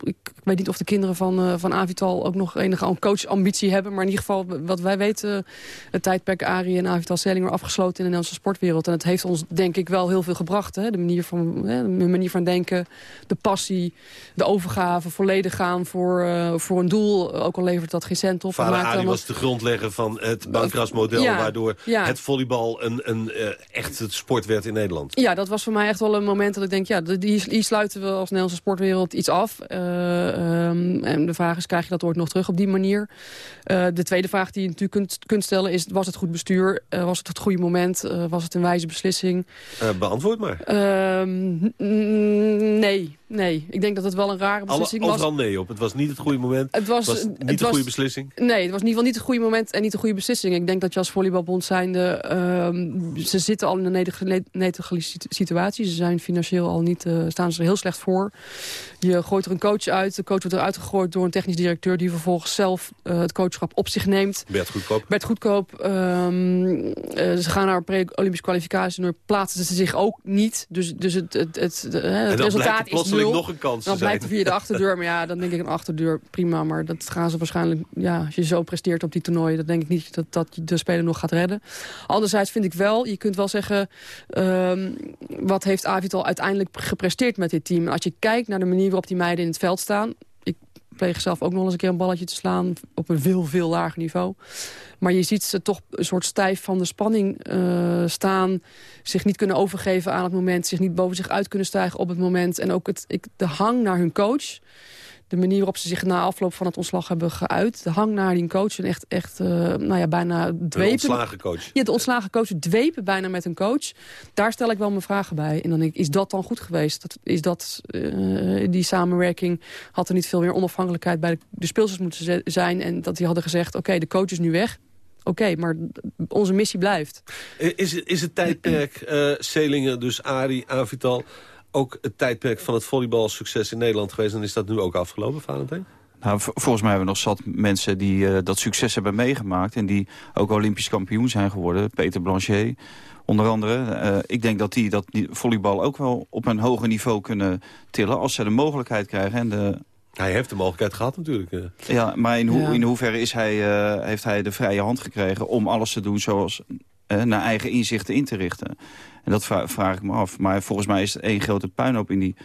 ik, ik weet niet of de kinderen van, van Avital ook nog enige coachambitie hebben. Maar in ieder geval, wat wij weten, het tijdperk Arie en Avital Selinger afgesloten in de Nederlandse sportwereld. En het heeft ons denk ik wel heel veel gebracht. Hè? De, manier van, hè? de manier van denken, de passie, de overgave, volledig gaan voor, uh, voor een doel. Ook al levert dat geen cent op.
Vader Arie was de grondlegger van het bankrasmodel... Ja, waardoor ja. het volleybal een, een uh, echt het sport werd in Nederland.
Ja, dat was voor mij echt wel een moment dat ik denk... ja, die, die sluiten we als Nederlandse sportwereld iets af. Uh, um, en de vraag is, krijg je dat ooit nog terug op die manier? Uh, de tweede vraag die je natuurlijk kunt, kunt stellen is... was het goed bestuur? Uh, was het het goede moment? Uh, was het een wijze beslissing?
beantwoord maar.
Ehm, nee, nee. Ik denk dat het wel een rare beslissing
Alle,
was.
Overal nee op. Het was niet het goede moment. Het was, was niet het de goede beslissing.
Nee, het was in ieder geval niet het goede moment en niet de goede beslissing. Ik denk dat je als volleybalbond zijnde... Uh, ze zitten al in een netige situatie. Ze zijn financieel al niet... staan ze er heel slecht voor. Je gooit er een coach uit. De coach wordt eruit gegooid door een technisch directeur... die vervolgens zelf uh, het coachschap op zich neemt.
Bert Goedkoop.
Bert Goedkoop. Um, uh, ze gaan naar pre-Olympische kwalificatie... en plaatsen ze zich ook niet. Dus, dus het, het, het, de, het resultaat is nul.
nog een kans
Dan blijkt er via de achterdeur. Maar ja, dan denk ik een achterdeur prima. Maar dat gaan ze waarschijnlijk... Ja, als je zo presteert op die toernooien... dan denk ik niet dat, dat de speler nog gaat redden. Anderzijds vind ik wel... Je kunt wel zeggen... Um, wat heeft Avital uiteindelijk gepresteerd met dit team? Als je kijkt naar de manier waarop die meiden in het veld staan... Pleeg zelf ook nog eens een keer een balletje te slaan... op een veel, veel lager niveau. Maar je ziet ze toch een soort stijf van de spanning uh, staan. Zich niet kunnen overgeven aan het moment. Zich niet boven zich uit kunnen stijgen op het moment. En ook het, ik, de hang naar hun coach de manier waarop ze zich na afloop van het ontslag hebben geuit. De hang naar die coach en echt, echt uh, nou ja, bijna dwepen. De
ontslagen coach.
Ja, de ontslagen coach dwepen bijna met een coach. Daar stel ik wel mijn vragen bij. En dan denk ik, is dat dan goed geweest? Dat, is dat, uh, die samenwerking, had er niet veel meer onafhankelijkheid bij de, de speelsters moeten zijn? En dat die hadden gezegd, oké, okay, de coach is nu weg. Oké, okay, maar onze missie blijft.
Is, is het tijdperk uh, Selingen, dus Ari, Avital ook het tijdperk van het volleybalsucces in Nederland geweest... en is dat nu ook afgelopen, Valentijn?
Nou, volgens mij hebben we nog zat mensen die uh, dat succes hebben meegemaakt... en die ook Olympisch kampioen zijn geworden. Peter Blanchet, onder andere. Uh, ik denk dat die dat volleybal ook wel op een hoger niveau kunnen tillen... als ze de mogelijkheid krijgen en de
hij heeft de mogelijkheid gehad natuurlijk.
Ja, maar in, ho ja. in hoeverre is hij, uh, heeft hij de vrije hand gekregen om alles te doen zoals naar eigen inzichten in te richten? En dat vraag ik me af. Maar volgens mij is het één grote puinhoop in die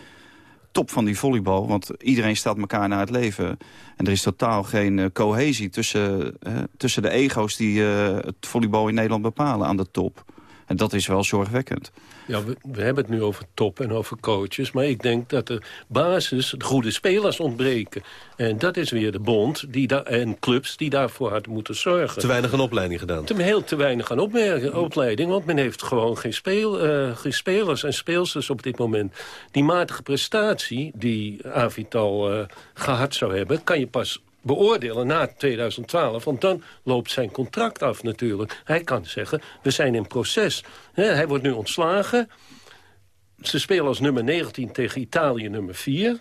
top van die volleybal. Want iedereen staat elkaar naar het leven. En er is totaal geen uh, cohesie tussen, uh, tussen de ego's die het volleybal in Nederland bepalen aan de top. En dat is wel zorgwekkend.
Ja, we, we, hebben het nu over top en over coaches. Maar ik denk dat de basis, de goede spelers ontbreken. En dat is weer de bond die en clubs die daarvoor hadden moeten zorgen.
Te weinig aan opleiding gedaan.
Te, heel te weinig aan opmerken, opleiding. Want men heeft gewoon geen, speel, uh, geen spelers en speelsters op dit moment. Die matige prestatie die Avital uh, gehad zou hebben... kan je pas beoordelen na 2012. Want dan loopt zijn contract af natuurlijk. Hij kan zeggen, we zijn in proces. hij wordt nu ontslagen. Ze spelen als nummer 19 tegen Italië nummer 4.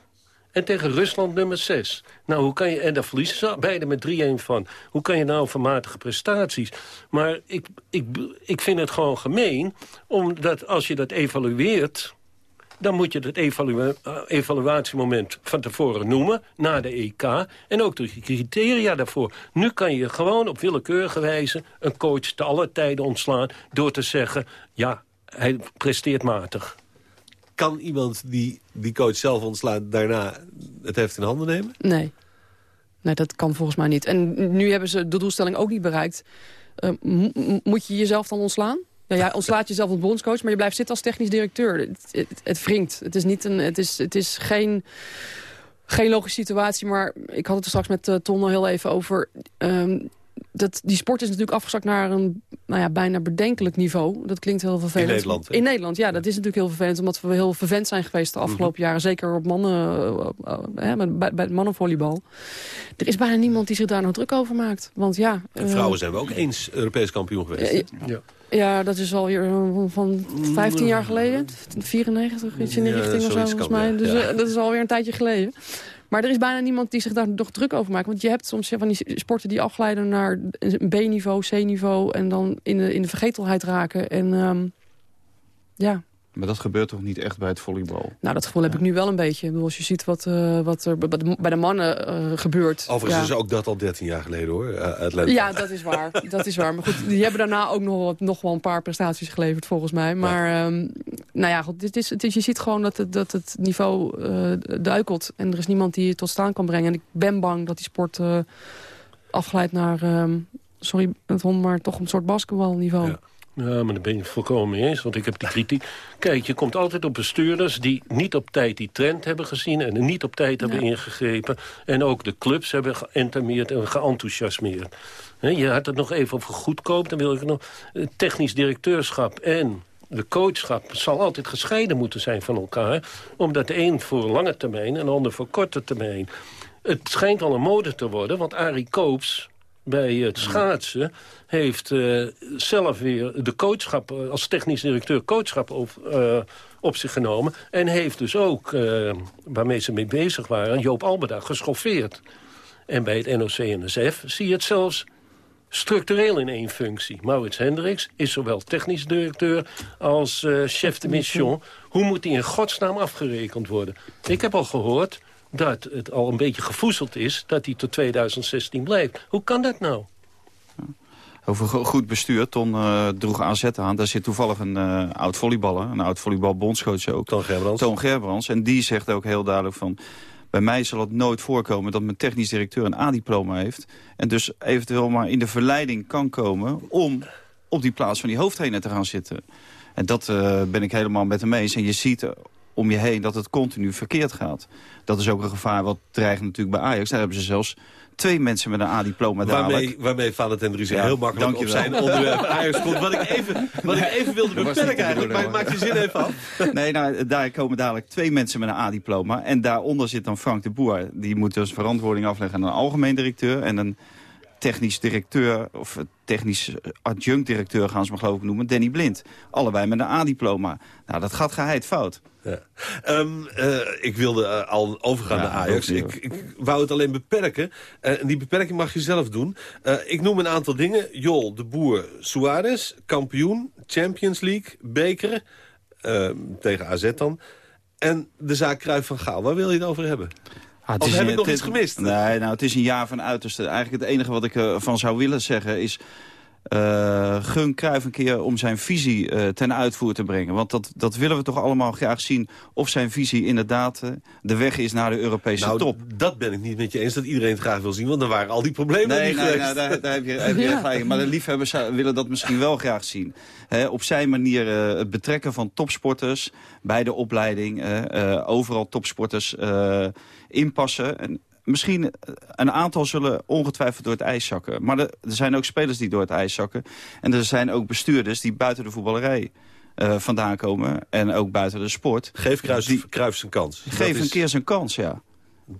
En tegen Rusland nummer 6. Nou, hoe kan je, en daar verliezen ze beide met 3-1 van. Hoe kan je nou van matige prestaties? Maar ik, ik, ik vind het gewoon gemeen, omdat als je dat evalueert dan moet je het evalu evaluatiemoment van tevoren noemen... na de EK en ook de criteria daarvoor. Nu kan je gewoon op willekeurige wijze een coach te alle tijden ontslaan... door te zeggen, ja, hij presteert matig.
Kan iemand die die coach zelf ontslaat daarna het heft in handen nemen?
Nee. Nee, dat kan volgens mij niet. En nu hebben ze de doelstelling ook niet bereikt. Uh, moet je jezelf dan ontslaan? Ja, jij ontslaat jezelf als bondscoach, maar je blijft zitten als technisch directeur. Het, het, het wringt. Het is, niet een, het is, het is geen, geen logische situatie, maar ik had het er straks met uh, Ton al heel even over. Um, dat, die sport is natuurlijk afgezakt naar een nou ja, bijna bedenkelijk niveau. Dat klinkt heel vervelend.
In Nederland?
In Nederland, ja, dat is natuurlijk heel vervelend. Omdat we heel vervent zijn geweest de mhm. afgelopen jaren. Zeker op mannen, uh, uh, bij, bij het mannenvolleybal. Er is bijna niemand die zich daar nog druk over maakt. Want ja...
En vrouwen zijn we ook eens Europees kampioen geweest.
ja. Ja, dat is alweer van 15 jaar geleden. 94, iets in die richting of zo, volgens mij. Dus ja. dat is alweer een tijdje geleden. Maar er is bijna niemand die zich daar nog druk over maakt. Want je hebt soms van die sporten die afglijden naar een B-niveau, C-niveau... en dan in de, in de vergetelheid raken. En um, ja,
maar dat gebeurt toch niet echt bij het volleybal?
Nou, dat gevoel heb ik nu wel een beetje. Ik bedoel, als je ziet wat, uh, wat er bij de mannen uh, gebeurt.
Overigens ja. is ook dat al 13 jaar geleden, hoor. Uh,
ja, dat is waar. dat is waar. Maar goed, die hebben daarna ook nog, wat, nog wel een paar prestaties geleverd, volgens mij. Maar, ja. um, nou ja, goed, dit is, het is, je ziet gewoon dat het, dat het niveau duikelt. En er is niemand die het tot staan kan brengen. En ik ben bang dat die sport afglijdt naar... Um, sorry, het hond, maar toch een soort basketbalniveau. Ja.
Ja, maar daar ben je volkomen mee eens, want ik heb die kritiek. Kijk, je komt altijd op bestuurders die niet op tijd die trend hebben gezien... en niet op tijd hebben ingegrepen. En ook de clubs hebben geëntameerd en geenthousiasmeerd. je had het nog even over goedkoop, dan wil ik nog... technisch directeurschap en de coachschap zal altijd gescheiden moeten zijn van elkaar. Omdat de een voor lange termijn en de ander voor korte termijn. Het schijnt al een mode te worden, want Arie Koops bij het schaatsen... heeft uh, zelf weer de coachschap, eh, als technisch directeur coachschap op, uh, op zich genomen. En heeft dus ook, uh, waarmee ze mee bezig waren, Joop Albeda geschoffeerd. En bij het NOC-NSF zie je het zelfs structureel in één functie. Maurits Hendricks is zowel technisch directeur als chef de mission. Hoe moet die in godsnaam afgerekend worden? Ik heb al gehoord dat het al een beetje gevoezeld is... dat hij tot 2016 blijft. Hoe kan dat nou?
Over goed bestuur, Ton uh, droeg AZ aan. Daar zit toevallig een uh, oud volleyballer, een oud volleybalbondscoach ook.
Toon Gerbrands.
Toon Gerbrands. En die zegt ook heel duidelijk van... Bij mij zal het nooit voorkomen dat mijn technisch directeur een A-diploma heeft. En dus eventueel maar in de verleiding kan komen om op die plaats van die hoofdtrainer te gaan zitten. En dat uh, ben ik helemaal met hem eens. En je ziet om je heen dat het continu verkeerd gaat. Dat is ook een gevaar wat dreigt natuurlijk bij Ajax. Daar hebben ze zelfs twee mensen met een A-diploma
Waarmee, waarmee Valentijn Dries ja, heel makkelijk op zijn onderwerp Ajax komt. Wat ik even, wat ik even wilde beperken eigenlijk, maar maak je zin even af.
Nee, nou, daar komen dadelijk twee mensen met een A-diploma. En daaronder zit dan Frank de Boer. Die moet dus verantwoording afleggen aan een algemeen directeur... en een technisch directeur, of technisch adjunct directeur gaan ze maar geloof ik noemen, Danny Blind. Allebei met een A-diploma. Nou, dat gaat geheid fout.
Ja. Um, uh, ik wilde uh, al overgaan ja, naar Ajax. Ik, ik, wou het alleen beperken. Uh, en die beperking mag je zelf doen. ik noem een aantal dingen. Jol, de Boer, Suarez, kampioen, Champions League, beker. Tegen AZ dan. En de zaak Kruif van Gaal. Waar wil je het over hebben? Ah, of heb ik nog iets gemist?
Nee, nou, het is een jaar van uiterste. Eigenlijk het enige wat ik ervan zou willen zeggen is... Uh, gun Cruijff een keer om zijn visie uh, ten uitvoer te brengen. Want dat, dat willen we toch allemaal graag zien... of zijn visie inderdaad uh, de weg is naar de Europese
nou,
top.
dat ben ik niet met je eens dat iedereen het graag wil zien... want dan waren al die problemen
nee,
niet
nee,
geweest.
Nee, daar, daar heb je, heb je ja. gelijk. Maar de liefhebbers willen dat misschien wel graag zien. He, op zijn manier het betrekken van topsporters bij de opleiding... overal topsporters inpassen... En, misschien een aantal zullen ongetwijfeld door het ijs zakken. Maar er, er, zijn ook spelers die door het ijs zakken. En er zijn ook bestuurders die buiten de voetballerij uh, vandaan komen. En ook buiten de sport.
Geef Kruis, die, Kruis zijn kans.
Geef een keer zijn kans, ja.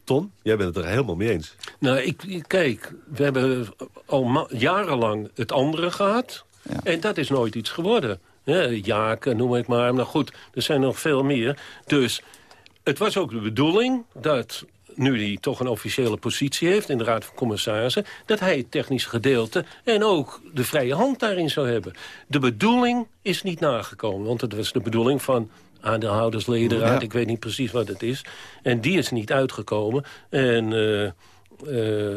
Ton, jij bent het er helemaal mee eens.
Nou, ik, kijk, we hebben al jarenlang het andere gehad. Ja. En dat is nooit iets geworden. Ja, Jaak, noem ik maar. Nou goed, er zijn nog veel meer. Dus het was ook de bedoeling dat nu hij toch een officiële positie heeft in de Raad van Commissarissen... dat hij het technische gedeelte en ook de vrije hand daarin zou hebben. De bedoeling is niet nagekomen, want het was de bedoeling van aandeelhouders, ledenraad, ja. ik weet niet precies wat het is. En die is niet uitgekomen. En uh, uh,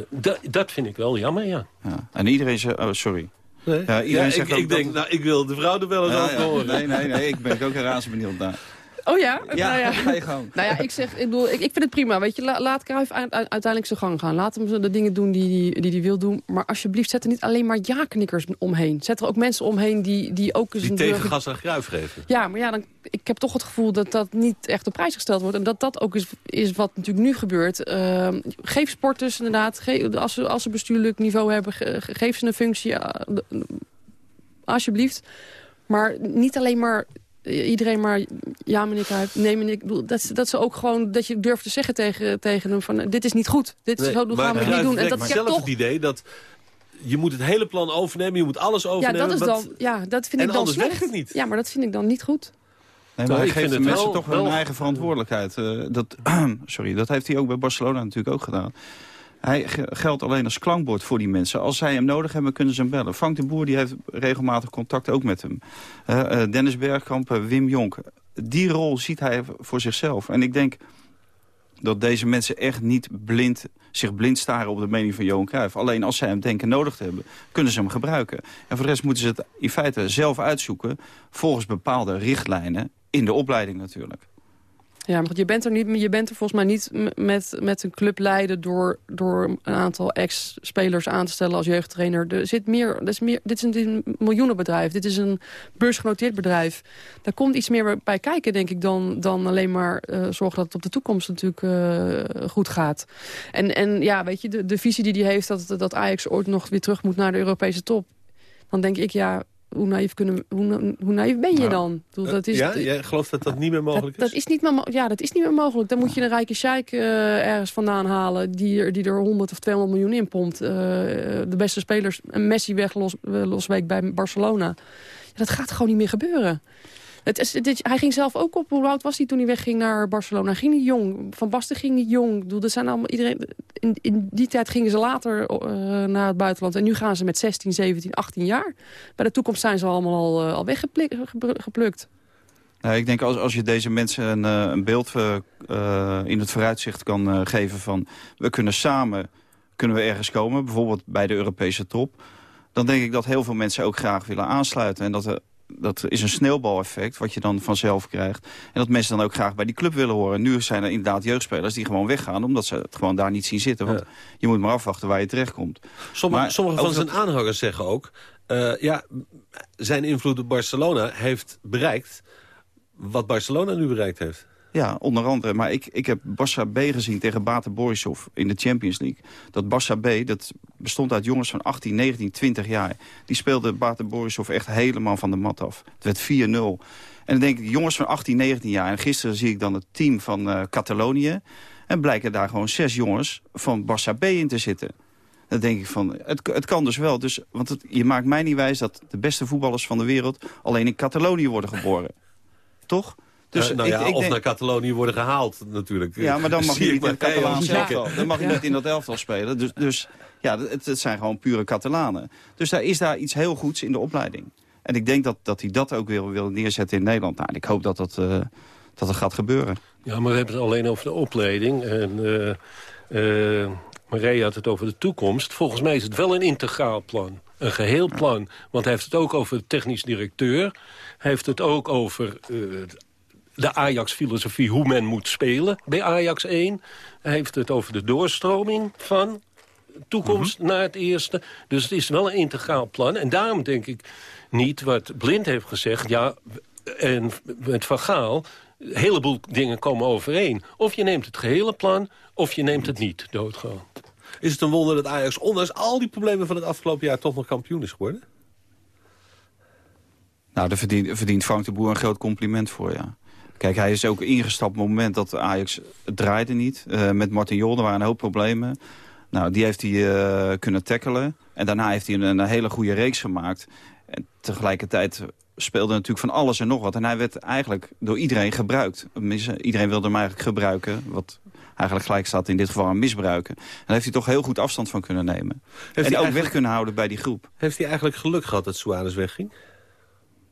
dat vind ik wel jammer, ja.
ja. En iedereen zegt... Oh, sorry.
Nee? Ja, iedereen ja, zegt ik, ik denk, nou, ik wil de vrouw er wel eens
ja,
over horen.
Nee, nee, nee, ik ben ook razend benieuwd naar.
Oh ja?
Ja,
nou ja.
ga je gang.
Nou ja, ik zeg, ik bedoel, ik, ik vind het prima. Weet je, la, laat Cruijff uiteindelijk zijn gang gaan. Laat hem de dingen doen die hij die, die wil doen. Maar alsjeblieft, zet er niet alleen maar ja-knikkers omheen. Zet er ook mensen omheen die, die ook eens
die
een...
tegengas aan Cruijff geven.
Ja, maar ja, dan, ik heb toch het gevoel dat dat niet echt op prijs gesteld wordt. En dat dat ook is, is wat natuurlijk nu gebeurt. Uh, geef sporters inderdaad, geef, als, ze, als ze bestuurlijk niveau hebben, ge, geef ze een functie. Uh, alsjeblieft. Maar niet alleen maar iedereen maar ja meneer Cruijff, nee meneer ik dat, dat ze ook gewoon dat je durft te zeggen tegen, tegen hem van dit is niet goed, dit
nee,
zo gaan we het niet doen. En dat
ik zelf
toch...
het idee dat je moet het hele plan overnemen, je moet alles overnemen.
Ja, dat is dan, ja, dat vind
en
ik dan
anders
slecht.
werkt het niet.
Ja, maar dat vind ik dan niet goed.
Nee, maar hij geeft de mensen toch wel hun eigen verantwoordelijkheid. Uh, dat, sorry, dat heeft hij ook bij Barcelona natuurlijk ook gedaan. Hij geldt alleen als klankbord voor die mensen. Als zij hem nodig hebben, kunnen ze hem bellen. Frank de Boer die heeft regelmatig contact ook met hem. Uh, uh, Dennis Bergkamp, uh, Wim Jonk. Die rol ziet hij voor zichzelf. En ik denk dat deze mensen echt niet blind, zich blind staren op de mening van Johan Cruijff. Alleen als zij hem denken nodig te hebben, kunnen ze hem gebruiken. En voor de rest moeten ze het in feite zelf uitzoeken... volgens bepaalde richtlijnen in de opleiding natuurlijk.
Ja, maar je bent er, niet, je bent er volgens mij niet met, met een club leiden... door, door een aantal ex-spelers aan te stellen als jeugdtrainer. Er zit meer, er is meer, dit is een miljoenenbedrijf. Dit is een beursgenoteerd bedrijf. Daar komt iets meer bij kijken, denk ik... dan, dan alleen maar uh, zorgen dat het op de toekomst natuurlijk uh, goed gaat. En, en ja, weet je, de, de visie die hij heeft... Dat, dat Ajax ooit nog weer terug moet naar de Europese top... dan denk ik, ja, hoe naïef, kunnen, hoe, hoe naïef ben je nou, dan?
Bedoel, dat is, ja, jij gelooft dat dat niet meer mogelijk
dat,
is?
Dat is niet meer, ja, dat is niet meer mogelijk. Dan moet je een rijke sheik uh, ergens vandaan halen... Die er, die er 100 of 200 miljoen in pompt. Uh, de beste spelers, een Messi weg los, losweek bij Barcelona. Ja, dat gaat gewoon niet meer gebeuren. Het is, hij ging zelf ook op. Hoe oud was hij toen hij wegging naar Barcelona? Hij ging niet jong. Van Basten ging niet jong. Zijn allemaal, iedereen, in, in die tijd gingen ze later uh, naar het buitenland. En nu gaan ze met 16, 17, 18 jaar. Bij de toekomst zijn ze allemaal al, uh, al weggeplukt.
Nou, ik denk als, als je deze mensen een, uh, een beeld in het vooruitzicht kan geven van... we kunnen samen kunnen we ergens komen, bijvoorbeeld bij de Europese top... dan denk ik dat heel veel mensen ook graag willen aansluiten. En dat er dat is een sneeuwbaleffect wat je dan vanzelf krijgt. En dat mensen dan ook graag bij die club willen horen. Nu zijn er inderdaad jeugdspelers die gewoon weggaan... omdat ze het gewoon daar niet zien zitten. Want ja. je moet maar afwachten waar je terechtkomt.
Sommige, maar, sommige van zijn aanhangers zeggen ook... Uh, ja, zijn invloed op Barcelona heeft bereikt... wat Barcelona nu bereikt heeft.
Ja, onder andere. Maar ik, ik heb Barça B gezien tegen Bate Borisov in de Champions League. Dat Barça B, dat bestond uit jongens van 18, 19, 20 jaar. Die speelde Bate Borisov echt helemaal van de mat af. Het werd 4-0. En dan denk ik, jongens van 18, 19 jaar. En gisteren zie ik dan het team van uh, Catalonië. En blijken daar gewoon zes jongens van Barça B in te zitten. Dan denk ik van, het, het kan dus wel. Dus, want het, je maakt mij niet wijs dat de beste voetballers van de wereld... alleen in Catalonië worden geboren. Toch?
Dus uh, nou ja, ik, ik of denk... naar Catalonië worden gehaald natuurlijk.
Ja, maar dan mag je niet in het Catalaans elftal. Dan mag je niet in dat elftal spelen. Dus, dus ja, het, het, zijn gewoon pure Catalanen. Dus daar is daar iets heel goeds in de opleiding. En ik denk dat, dat hij dat ook wil, wil neerzetten in Nederland. Nou, en ik hoop dat dat, uh, dat gaat gebeuren.
Ja, maar we hebben het alleen over de opleiding. En uh, Maria had het over de toekomst. Volgens mij is het wel een integraal plan. Een geheel plan. Want hij heeft het ook over de technisch directeur. Hij heeft het ook over eh, de Ajax-filosofie, hoe men moet spelen bij Ajax 1. Hij heeft het over de doorstroming van toekomst naar het eerste. Dus het is wel een integraal plan. En daarom denk ik niet wat Blind heeft gezegd... ja, en met Van Gaal, een heleboel dingen komen overeen. Of je neemt het gehele plan, of je neemt het niet doodgaan.
Is het een wonder dat Ajax, ondanks al die problemen van het afgelopen jaar... toch nog kampioen is geworden?
Nou, daar verdient, verdient Frank de Boer een groot compliment voor, ja. Kijk, hij is ook ingestapt op het moment dat Ajax het draaide niet. Uh, met Martin Jol, er waren een hoop problemen. Nou, die heeft hij uh, kunnen tackelen. En daarna heeft hij een, een, hele goede reeks gemaakt. En tegelijkertijd speelde natuurlijk van alles en nog wat. En hij werd eigenlijk door iedereen gebruikt. Iedereen wilde hem eigenlijk gebruiken. Wat eigenlijk gelijk staat in dit geval aan misbruiken. En daar heeft hij toch heel goed afstand van kunnen nemen. Heeft en ook weg kunnen houden bij die groep.
Heeft hij eigenlijk geluk gehad dat Suarez wegging?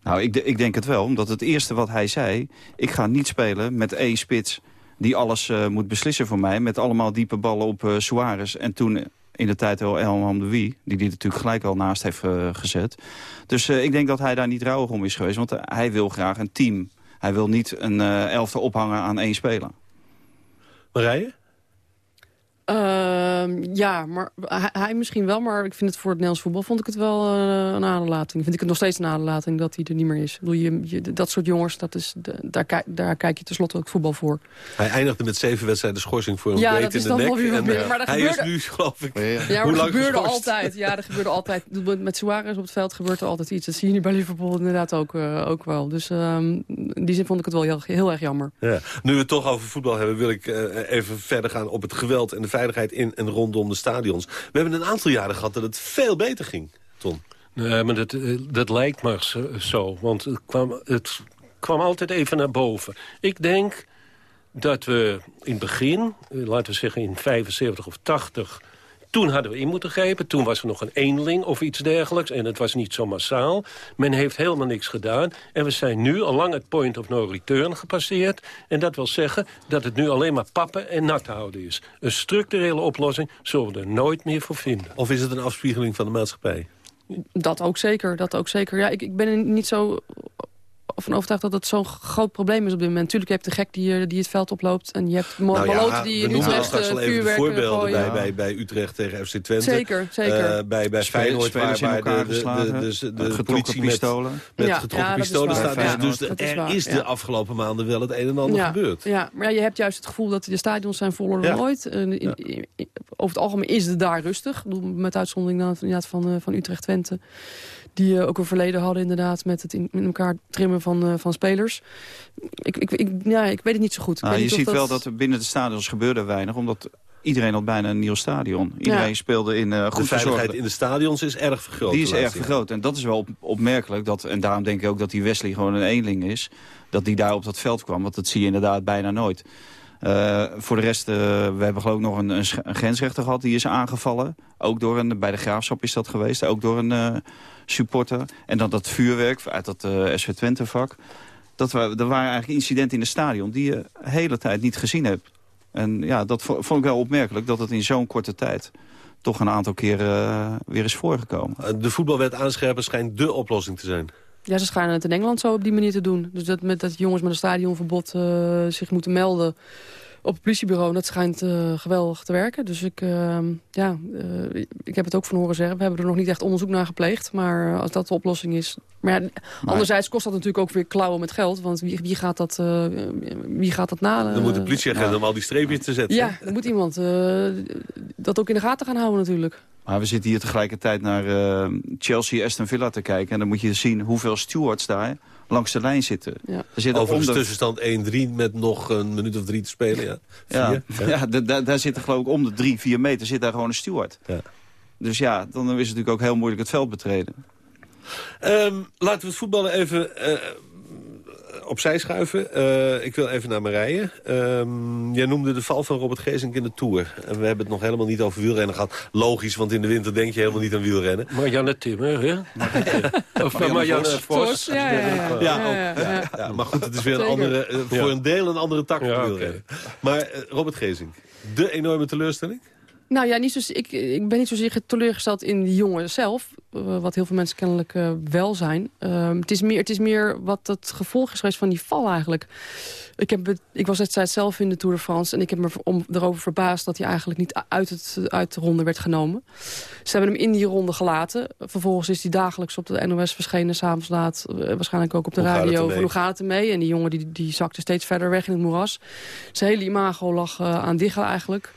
Nou, ik, ik denk het wel. Omdat het eerste wat hij zei... ik ga niet spelen met één spits die alles uh, moet beslissen voor mij... met allemaal diepe ballen op uh, Suarez. En toen in de tijd wel Elham Wie... die die natuurlijk gelijk al naast heeft gezet. Dus ik denk dat hij daar niet rouwig om is geweest. Want hij wil graag een team. Hij wil niet een elfte ophangen aan één speler.
Marije?
Uh, ja, maar hij, hij, misschien wel, maar ik vind het voor het Nederlands voetbal vond ik het wel uh, een aderlating. Vind ik het nog steeds een aderlating dat hij er niet meer is. Bedoel, je, je, dat soort jongens, dat is, de, daar, daar kijk je tenslotte ook voetbal voor.
Hij eindigde met zeven wedstrijden schorsing voor een
ja,
breed in de nek.
En, uh, maar
hij
gebeurde...
is nu, geloof ik,
Ja, maar dat gebeurde altijd. Ja, er gebeurde altijd. Met Suarez op het veld gebeurt er altijd iets. Dat zie je nu bij Liverpool inderdaad ook, uh, ook wel. Dus um, in die zin vond ik het wel heel, heel erg jammer.
Ja. Nu we het toch over voetbal hebben, wil ik even verder gaan op het geweld en de veiligheid in en rondom de stadions. We hebben een aantal jaren gehad dat het veel beter ging, Tom.
Nee, maar dat, dat lijkt maar zo. Want het kwam, het kwam altijd even naar boven. Ik denk dat we in het begin, laten we zeggen in 75 of 80... Toen hadden we in moeten grijpen. Toen was er nog een eenling of iets dergelijks. En het was niet zo massaal. Men heeft helemaal niks gedaan. En we zijn nu al lang het point of no return gepasseerd. En dat wil zeggen dat het nu alleen maar pappen en nat houden is. Een structurele oplossing zullen we er nooit meer voor vinden.
Of is het een afspiegeling van de maatschappij?
Dat ook zeker, dat ook zeker. Ja, ik, ik ben niet zo van overtuigd dat het zo'n groot probleem is op dit moment. Natuurlijk heb je de gek die, eh, die het veld oploopt. En je hebt nou ja, die in Utrecht uh, vuurwerk
voorbeelden bij, bij, bij Utrecht tegen FC Twente.
Zeker, zeker.
Uh, bij bij Feyenoord waar, waar de, de, de, de, de politie
pistolen.
met, met ja, getrokken ja, pistolen staat. Dus, dus er is de afgelopen maanden wel het een en ander gebeurd.
Ja, maar je hebt juist het gevoel dat de stadions zijn voller dan ooit. Over het algemeen is het daar rustig. Met uitzondering van, van Utrecht-Twente. Die uh, ook een verleden hadden inderdaad met het in, in elkaar trimmen van, uh, van spelers. Ik, ik, ik, ja, ik weet het niet zo goed.
Nou, je ziet wel dat er binnen de stadions gebeurde weinig, omdat iedereen had bijna een nieuw stadion. Iedereen ja. speelde in uh, goed
De veiligheid in de stadions is erg vergroot.
Die is erg vergroot. En dat is wel op, opmerkelijk. Dat, en daarom denk ik ook dat die Wesley gewoon een eenling is. Dat die daar op dat veld kwam. Want dat zie je inderdaad bijna nooit. Uh, voor de rest, uh, we hebben geloof ik nog een, een, een, grensrechter gehad. Die is aangevallen. Ook door een, bij de Graafschap is dat geweest. Ook door een uh, supporter. En dan dat vuurwerk uit dat SV Twente vak. Dat we, er waren eigenlijk incidenten in het stadion die je de hele tijd niet gezien hebt. En ja, dat vond ik wel opmerkelijk. Dat het in zo'n korte tijd toch een aantal keren weer is voorgekomen.
De voetbalwet aanscherpen schijnt dé oplossing te zijn.
Ja, ze schijnen het in Engeland zo op die manier te doen. Dus dat, met, dat jongens met een stadionverbod uh, zich moeten melden op het politiebureau. Dat schijnt uh, geweldig te werken. Dus ik, uh, ja, ik heb het ook van horen zeggen. We hebben er nog niet echt onderzoek naar gepleegd. Maar als dat de oplossing is... Maar, ja, anderzijds kost dat natuurlijk ook weer klauwen met geld. Want wie, wie, gaat, dat, wie gaat dat na?
Dan moet de politieagent ja. om al die streepjes te zetten.
Ja, dan moet iemand dat ook in de gaten gaan houden natuurlijk.
Maar we zitten hier tegelijkertijd naar uh, Chelsea, Aston Villa te kijken. En dan moet je zien hoeveel stewards daar langs de lijn zitten.
Ja.
Er zitten
Overigens onder... tussenstand 1-3 met nog een minuut of drie te spelen. Ja,
ja, ja. ja daar zitten geloof ik om de drie, vier meter zit daar gewoon een steward. Ja. Dus ja, dan is het natuurlijk ook heel moeilijk het veld betreden.
Um, laten we het voetballen even... Uh, opzij schuiven. Uh, ik wil even naar Marije. Um, jij noemde de val van Robert Geesink in de Tour. En we hebben het nog helemaal niet over wielrennen gehad. Logisch, want in de winter denk je helemaal niet aan wielrennen.
Marianne Timmer, hè? of Marianne, Marianne Vos.
Ja, ja, ja.
Ja, ja, ja, maar goed, het is weer een andere, uh, voor een deel een andere tak van wielrennen. Okay. Maar uh, Robert Geesink, de enorme teleurstelling?
Nou ja, niet zo, ik, ik ben niet zozeer teleurgesteld in die jongen zelf. eh, wat heel veel mensen kennelijk uh, wel zijn. Ehm, het, is meer, het is meer wat het gevolg is geweest van die val eigenlijk. Ik, heb, ik was destijds zelf in de Tour de France... en ik heb me om, erover verbaasd dat hij eigenlijk niet uit, het, uit de ronde werd genomen. Ze hebben hem in die ronde gelaten. Vervolgens is hij dagelijks op de NOS verschenen, s'avonds laat. waarschijnlijk ook op de radio. Van, hoe gaat het ermee? En die jongen die, die zakte steeds verder weg in het moeras. Zijn hele imago lag aan diggen eigenlijk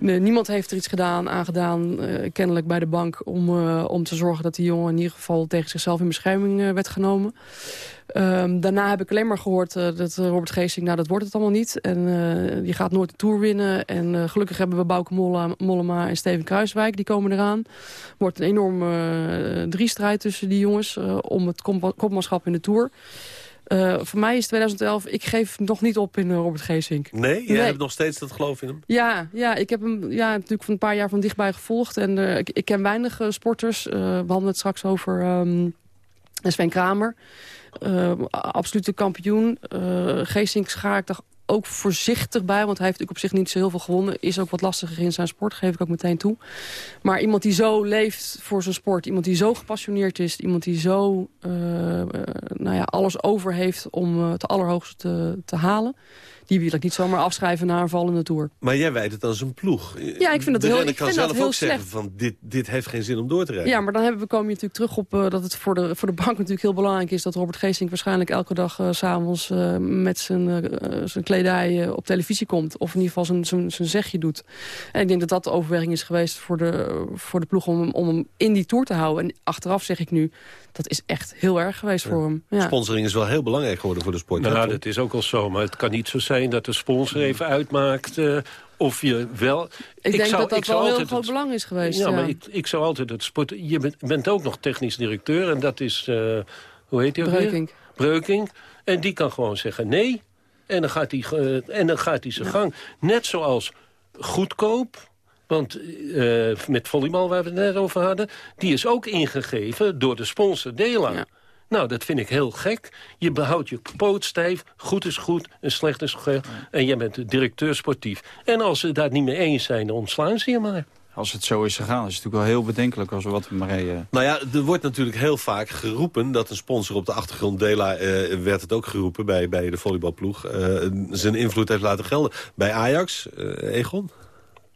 niemand heeft er iets gedaan, aangedaan, uh, kennelijk bij de bank... Om, uh, om te zorgen dat die jongen in ieder geval tegen zichzelf in bescherming uh, werd genomen. Um, daarna heb ik alleen maar gehoord dat Robert Geesing, nou dat wordt het allemaal niet. En die gaat nooit de Tour winnen. En gelukkig hebben we Bouke Mollema en Steven Kruiswijk, die komen eraan. Wordt een enorme driestrijd tussen die jongens om het kopmanschap in de Tour. Uh, voor mij is 2011, ik geef nog niet op in uh, Robert Geesink.
Nee? Jij hebt nog steeds dat geloof in hem?
Ja, ja ik heb hem ja, natuurlijk van een paar jaar van dichtbij gevolgd. En uh, ik, ik, ken weinig sporters. we hadden het straks over um, Sven Kramer. absolute kampioen. Geesink schaar ik toch ook voorzichtig bij. Want hij heeft natuurlijk op zich niet zo heel veel gewonnen. Is ook wat lastiger in zijn sport, geef ik ook meteen toe. Maar iemand die zo leeft voor zijn sport. Iemand die zo gepassioneerd is. Iemand die zo uh, nou ja, alles over heeft om uh, het allerhoogste te, te halen die wil ik niet zomaar afschrijven na een vallende Tour.
Maar jij wijt het als een ploeg.
Ja, ik vind dat heel, ik
kan zelf
dat heel
ook
slecht.
zeggen van dit, dit heeft geen zin om door te rijden.
Ja, maar dan hebben we, komen je natuurlijk terug op uh, dat het voor de, voor de bank natuurlijk heel belangrijk is... dat Robert Geesink waarschijnlijk elke dag uh, s'avonds uh, met zijn, zijn kledij op televisie komt. Of in ieder geval zijn, zijn, zijn zegje doet. En ik denk dat dat de overweging is geweest voor de, voor de ploeg om, om hem in die Tour te houden. En achteraf zeg ik nu, dat is echt heel erg geweest voor hem. Ja.
Sponsoring is wel heel belangrijk geworden voor de sport.
Nou, dat is ook al zo. Maar het kan niet zo zijn dat de sponsor even uitmaakt... Uh, of je wel...
Ik, denk zou, dat dat wel heel groot belang is geweest.
Ja,
ja.
maar ik, ik zou altijd het sport... Je bent, bent ook nog technisch directeur en dat is... Uh, hoe heet die
Breuking.
Breuking. En die kan gewoon zeggen nee. En dan gaat hij, uh, en dan gaat hij zijn ja. gang. Net zoals goedkoop... Want uh, met volleybal, waar we het net over hadden... die is ook ingegeven door de sponsor Dela. Ja. Nou, dat vind ik heel gek. Je behoudt je poot stijf, goed is goed en slecht is slecht. En jij bent directeur sportief. En als ze daar niet mee eens zijn, dan ontslaan ze je maar.
Als het zo is gegaan, is het natuurlijk wel heel bedenkelijk als we wat maar reden.
Nou ja, er wordt natuurlijk heel vaak geroepen dat een sponsor op de achtergrond, Dela uh, werd het ook geroepen bij, bij de volleybalploeg, uh, zijn invloed heeft laten gelden. Bij Ajax, Egon?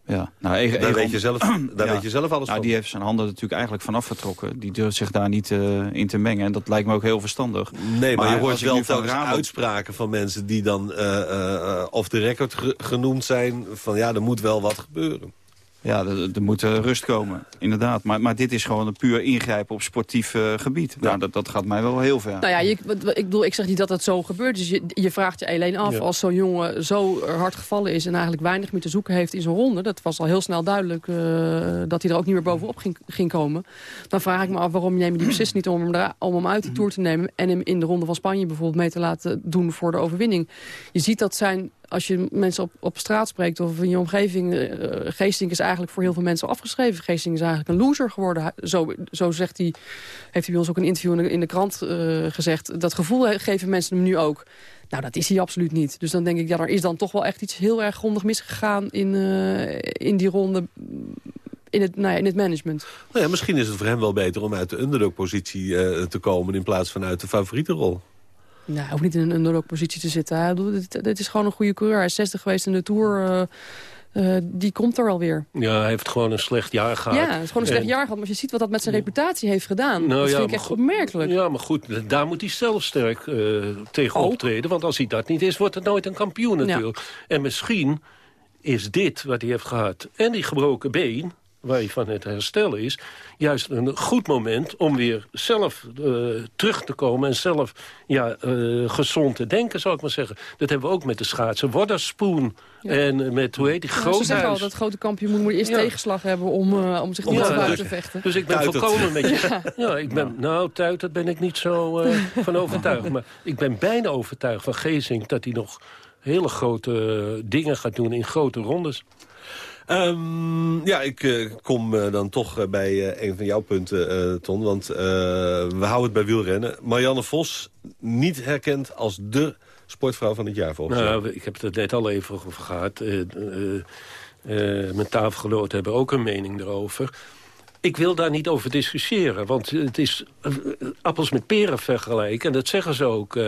Ja, nou, Egon,
daar, weet je, zelf, daar ja. weet je zelf alles
nou,
van.
Die heeft zijn handen natuurlijk eigenlijk vanaf vertrokken. Die durft zich daar niet uh, in te mengen. En dat lijkt me ook heel verstandig.
Nee, maar, maar je hoort wel telkens uitspraken van mensen... die dan uh, uh, off the record ge genoemd zijn... van ja, er moet wel wat gebeuren.
Ja, er, er moet uh, rust komen, inderdaad. Maar, maar dit is gewoon een puur ingrijpen op sportief uh, gebied. Ja. Nou, dat, dat gaat mij wel heel ver.
Nou ja, je, ik, bedoel, ik zeg niet dat het zo gebeurt. Dus je, je vraagt je alleen af, ja. als zo'n jongen zo hard gevallen is... en eigenlijk weinig meer te zoeken heeft in zijn ronde... dat was al heel snel duidelijk uh, dat hij er ook niet meer bovenop ging, ging komen... dan vraag ik me af waarom neem je die beslissing niet om hem, om hem uit die Tour te nemen... en hem in de ronde van Spanje bijvoorbeeld mee te laten doen voor de overwinning. Je ziet dat zijn als je mensen op, op straat spreekt of in je omgeving... Uh, Geesting is eigenlijk voor heel veel mensen afgeschreven. Geesting is eigenlijk een loser geworden. Zo, zo zegt hij, heeft hij bij ons ook een interview in de, krant uh, gezegd. Dat gevoel geven mensen hem nu ook. Nou, dat is hij absoluut niet. Dus dan denk ik, ja, er is dan toch wel echt iets heel erg grondig misgegaan in, uh, in die ronde in het, nou ja, in het management.
Nou ja, misschien is het voor hem wel beter om uit de underdog-positie te komen... in plaats van uit de favoriete rol.
Nou, hij hoeft niet in een underdog-positie te zitten. Dit, dit, is gewoon een goede coureur. Hij is 60 geweest in de Tour. Uh, uh, die komt er alweer.
Ja, hij heeft gewoon een slecht jaar gehad.
Ja, hij heeft gewoon een slecht en... jaar gehad. Maar als je ziet wat dat met zijn reputatie heeft gedaan... Nou, dat ja, vind ik echt
goed,
opmerkelijk.
Ja, maar goed, daar moet hij zelf sterk uh, tegen
Ook.
optreden. Want als hij dat niet is, wordt het nooit een kampioen natuurlijk. Ja. En misschien is dit wat hij heeft gehad... en die gebroken been waar hij van het herstellen is... juist een goed moment om weer zelf uh, terug te komen... en zelf ja, uh, gezond te denken, zou ik maar zeggen. Dat hebben we ook met de schaatsen. Wodderspoon ja. en met, hoe heet die,
ja,
groothuis.
Ze zeggen al, dat grote kampioen moet eerst ja. tegenslag hebben... om, uh, om zich ja, buiten te vechten.
Dus ik ben volkomen met je... Ja, ik ben, nou, Tuitert ben ik niet zo van overtuigd. Maar ik ben bijna overtuigd van Gezink... dat hij nog hele grote dingen gaat doen in grote rondes.
Um, ja, ik uh, kom uh, dan toch uh, bij een van jouw punten, Ton. Want we houden het bij wielrennen. Marianne Vos, niet herkend als de sportvrouw van het jaar volgens mij.
Nou, ik heb het net al even over gehad. mijn tafelgenoten hebben ook een mening erover. Ik wil daar niet over discussiëren, want het is eh, appels met peren vergelijken. En dat zeggen ze ook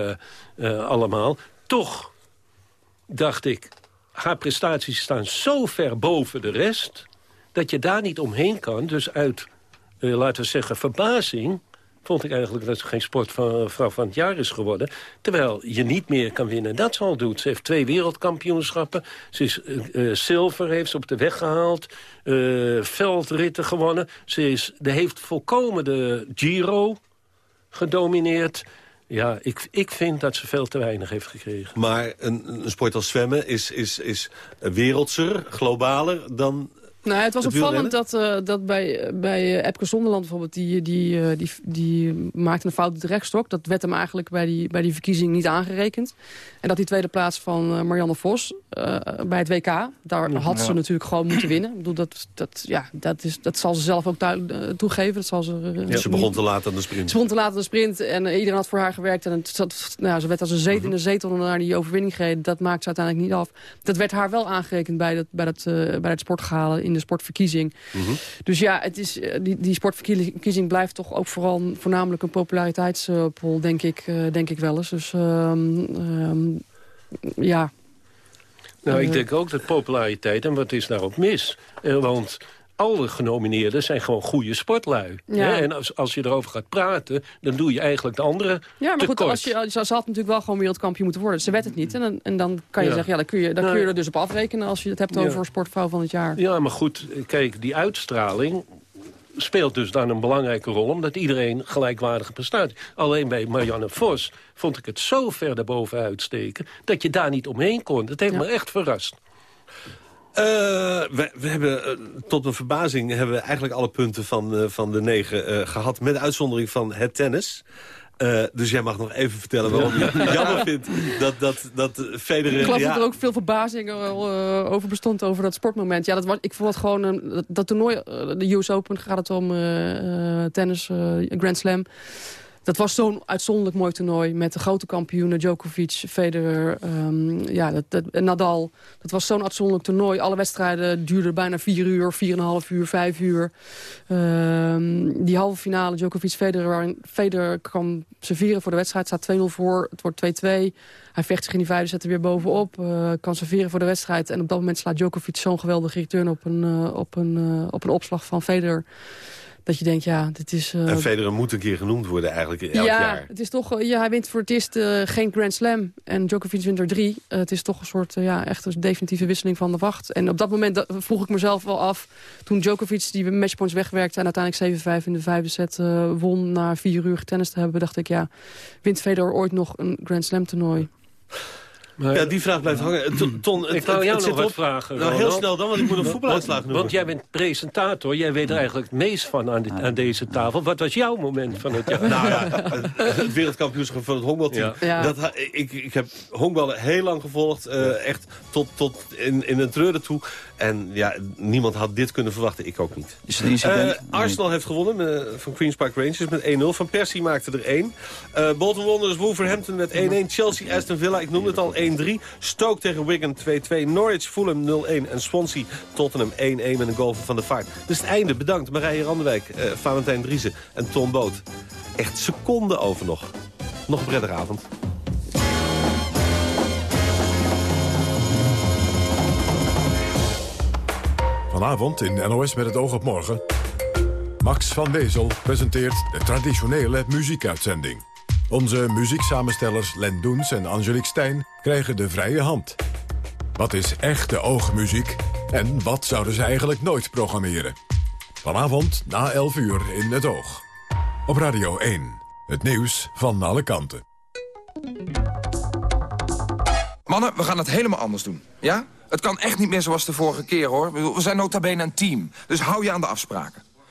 allemaal. Toch dacht ik, haar prestaties staan zo ver boven de rest... dat je daar niet omheen kan. Dus uit, laten we zeggen, verbazing vond ik eigenlijk dat ze geen sportvrouw van het jaar is geworden. Terwijl je niet meer kan winnen. Dat ze al doet. Ze heeft twee wereldkampioenschappen. Ze is uh, zilver, heeft ze op de weg gehaald. Uh, veldritten gewonnen. Ze is, de heeft volkomen de Giro gedomineerd. Ja, ik, ik vind dat ze veel te weinig heeft gekregen.
Maar een, een sport als zwemmen is, is, is wereldser, globaler dan
nou, het was opvallend dat, uh, dat bij, bij Epke Zonderland bijvoorbeeld... die, die, uh, die, die maakte een fout op de rechtstok. Dat werd hem eigenlijk bij die, bij die verkiezing niet aangerekend. En dat die tweede plaats van Marianne Vos bij het WK... daar had ze natuurlijk gewoon moeten winnen. Ik bedoel, dat, dat, ja, dat, is, dat zal ze zelf ook toegeven. Dat zal ze,
ja, ze begon te laat aan de sprint.
Ze begon te laat aan de sprint en iedereen had voor haar gewerkt. En het zat, nou, ze werd als een zetel in de zetel naar die overwinning gereden. Dat maakt ze uiteindelijk niet af. Dat werd haar wel aangerekend bij dat, bij dat, bij dat sportgehalen in de sportverkiezing. Mhm. Dus ja, het is, die, die sportverkiezing blijft toch ook vooral voornamelijk een populariteitspol, denk ik, uh, denk ik wel eens. Dus um, um, ja.
Nou, ik denk ook dat populariteit, en wat is daarop mis? Want alle genomineerden zijn gewoon goede sportlui. Ja. En als, als je erover gaat praten, dan doe je eigenlijk de andere
Ja, maar goed, als je, ze had natuurlijk wel gewoon wereldkampioen moeten worden. Ze werd het niet. En dan, en dan kan je zeggen, ja, dan kun je, dan kun je er dus op afrekenen... als je het hebt over sportvrouw van het jaar.
Ja, maar goed, kijk, die uitstraling speelt dus dan een belangrijke rol... omdat iedereen gelijkwaardige prestatie. Alleen bij Marianne Vos vond ik het zo ver daarboven uitsteken... dat je daar niet omheen kon. Dat heeft me echt verrast.
Uh, we, we, hebben uh, tot mijn verbazing hebben we eigenlijk alle punten van, uh, van de negen gehad. Met uitzondering van het tennis. dus jij mag nog even vertellen waarom je het jammer vindt dat, dat, dat Federer...
Ik geloof ja. dat er ook veel verbazing over bestond over dat sportmoment. Ja, dat was, ik vond het gewoon... dat, dat toernooi, de US Open gaat het om tennis, Grand Slam... Dat was zo'n uitzonderlijk mooi toernooi met de grote kampioenen Djokovic, Federer, um, ja, dat, Nadal. Dat was zo'n uitzonderlijk toernooi. Alle wedstrijden duurden bijna vier uur, vier en een half uur, vijf uur. Um, die halve finale Djokovic, Federer, waarin Federer kan serveren voor de wedstrijd. Staat 2-0 voor, het wordt 2-2. Hij vecht zich in die vijfde zetten weer bovenop. Uh, kan serveren voor de wedstrijd. En op dat moment slaat Djokovic zo'n geweldige return op een, uh, op, een, uh, op een opslag van Federer. Dat je denkt, ja, dit is...
Uh... En Federer moet een keer genoemd worden eigenlijk elk
ja,
jaar.
Het is toch, ja, hij wint voor het eerst uh, geen Grand Slam. En Djokovic wint er drie. Uh, het is toch een soort, ja, echt een definitieve wisseling van de wacht. En op dat moment vroeg ik mezelf wel af... toen Djokovic die matchpoints wegwerkte... en uiteindelijk 7-5 in de vijfde set won... na vier uur tennis te hebben, dacht ik, ja... wint Federer ooit nog een Grand Slam toernooi?
Maar, ja, die vraag blijft hangen. Ton,
ik wou jou nog wat vragen.
Nou, heel snel dan, want ik moet een voetbaluitslag noemen.
Want jij bent presentator. Jij weet er eigenlijk het meest van aan, aan deze tafel. Wat was jouw moment van het jaar?
Nou ja, het wereldkampioenschap van het honkbalteam. Ja. Dat, ik, ik heb honkballen heel lang gevolgd. Uh, echt tot, tot in, in een treuren toe. En ja, niemand had dit kunnen verwachten. Ik ook niet.
Is?
Uh, Arsenal heeft gewonnen uh, van Queen's Park Rangers met 1-0. Van Persie maakte er 1. Uh, Bolton Wanderers Wolverhampton met 1-1. Chelsea Aston Villa, ik noemde het al 1-3. Stoke tegen Wigan 2-2. Norwich Fulham 0-1. En Swansea Tottenham 1-1 met een goal van de Vaart. Dus het einde. Bedankt Marije Randewijk, Valentijn Driessen en Tom Boot. Echt seconden over nog. Nog een prettige avond.
Vanavond in NOS met het oog op morgen. Max van Wezel presenteert de traditionele muziekuitzending. Onze muzieksamenstellers Len Doens en Angelique Stijn krijgen de vrije hand. Wat is echte oogmuziek en wat zouden ze eigenlijk nooit programmeren? Vanavond na 11 uur in het oog. Op Radio 1. Het nieuws van alle kanten.
Mannen, we gaan het helemaal anders doen. Ja? Het kan echt niet meer zoals de vorige keer, hoor. We zijn nota bene een team, dus hou je aan de afspraken.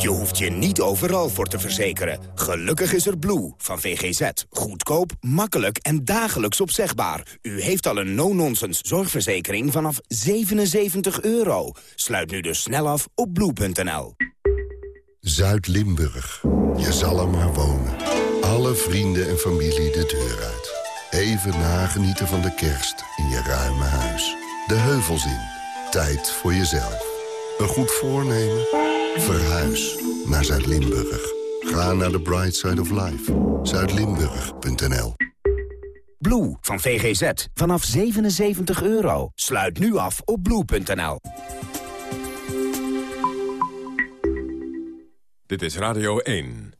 Je hoeft
je niet overal voor te verzekeren. Gelukkig is er Blue van VGZ. Goedkoop, makkelijk en dagelijks opzegbaar. U heeft al een no-nonsense zorgverzekering vanaf 77 euro. Sluit nu dus snel af op blue.nl.
Zuid-Limburg. Je zal er maar wonen. Alle vrienden en familie de deur uit. Even nagenieten van de kerst in je ruime huis. De heuvels in. Tijd voor jezelf. Een goed voornemen? Verhuis naar Zuid-Limburg. Ga naar de Bright Side of Life. Zuidlimburg.nl
Blue van VGZ. Vanaf 77 euro. Sluit nu af op blue.nl.
Dit is Radio 1.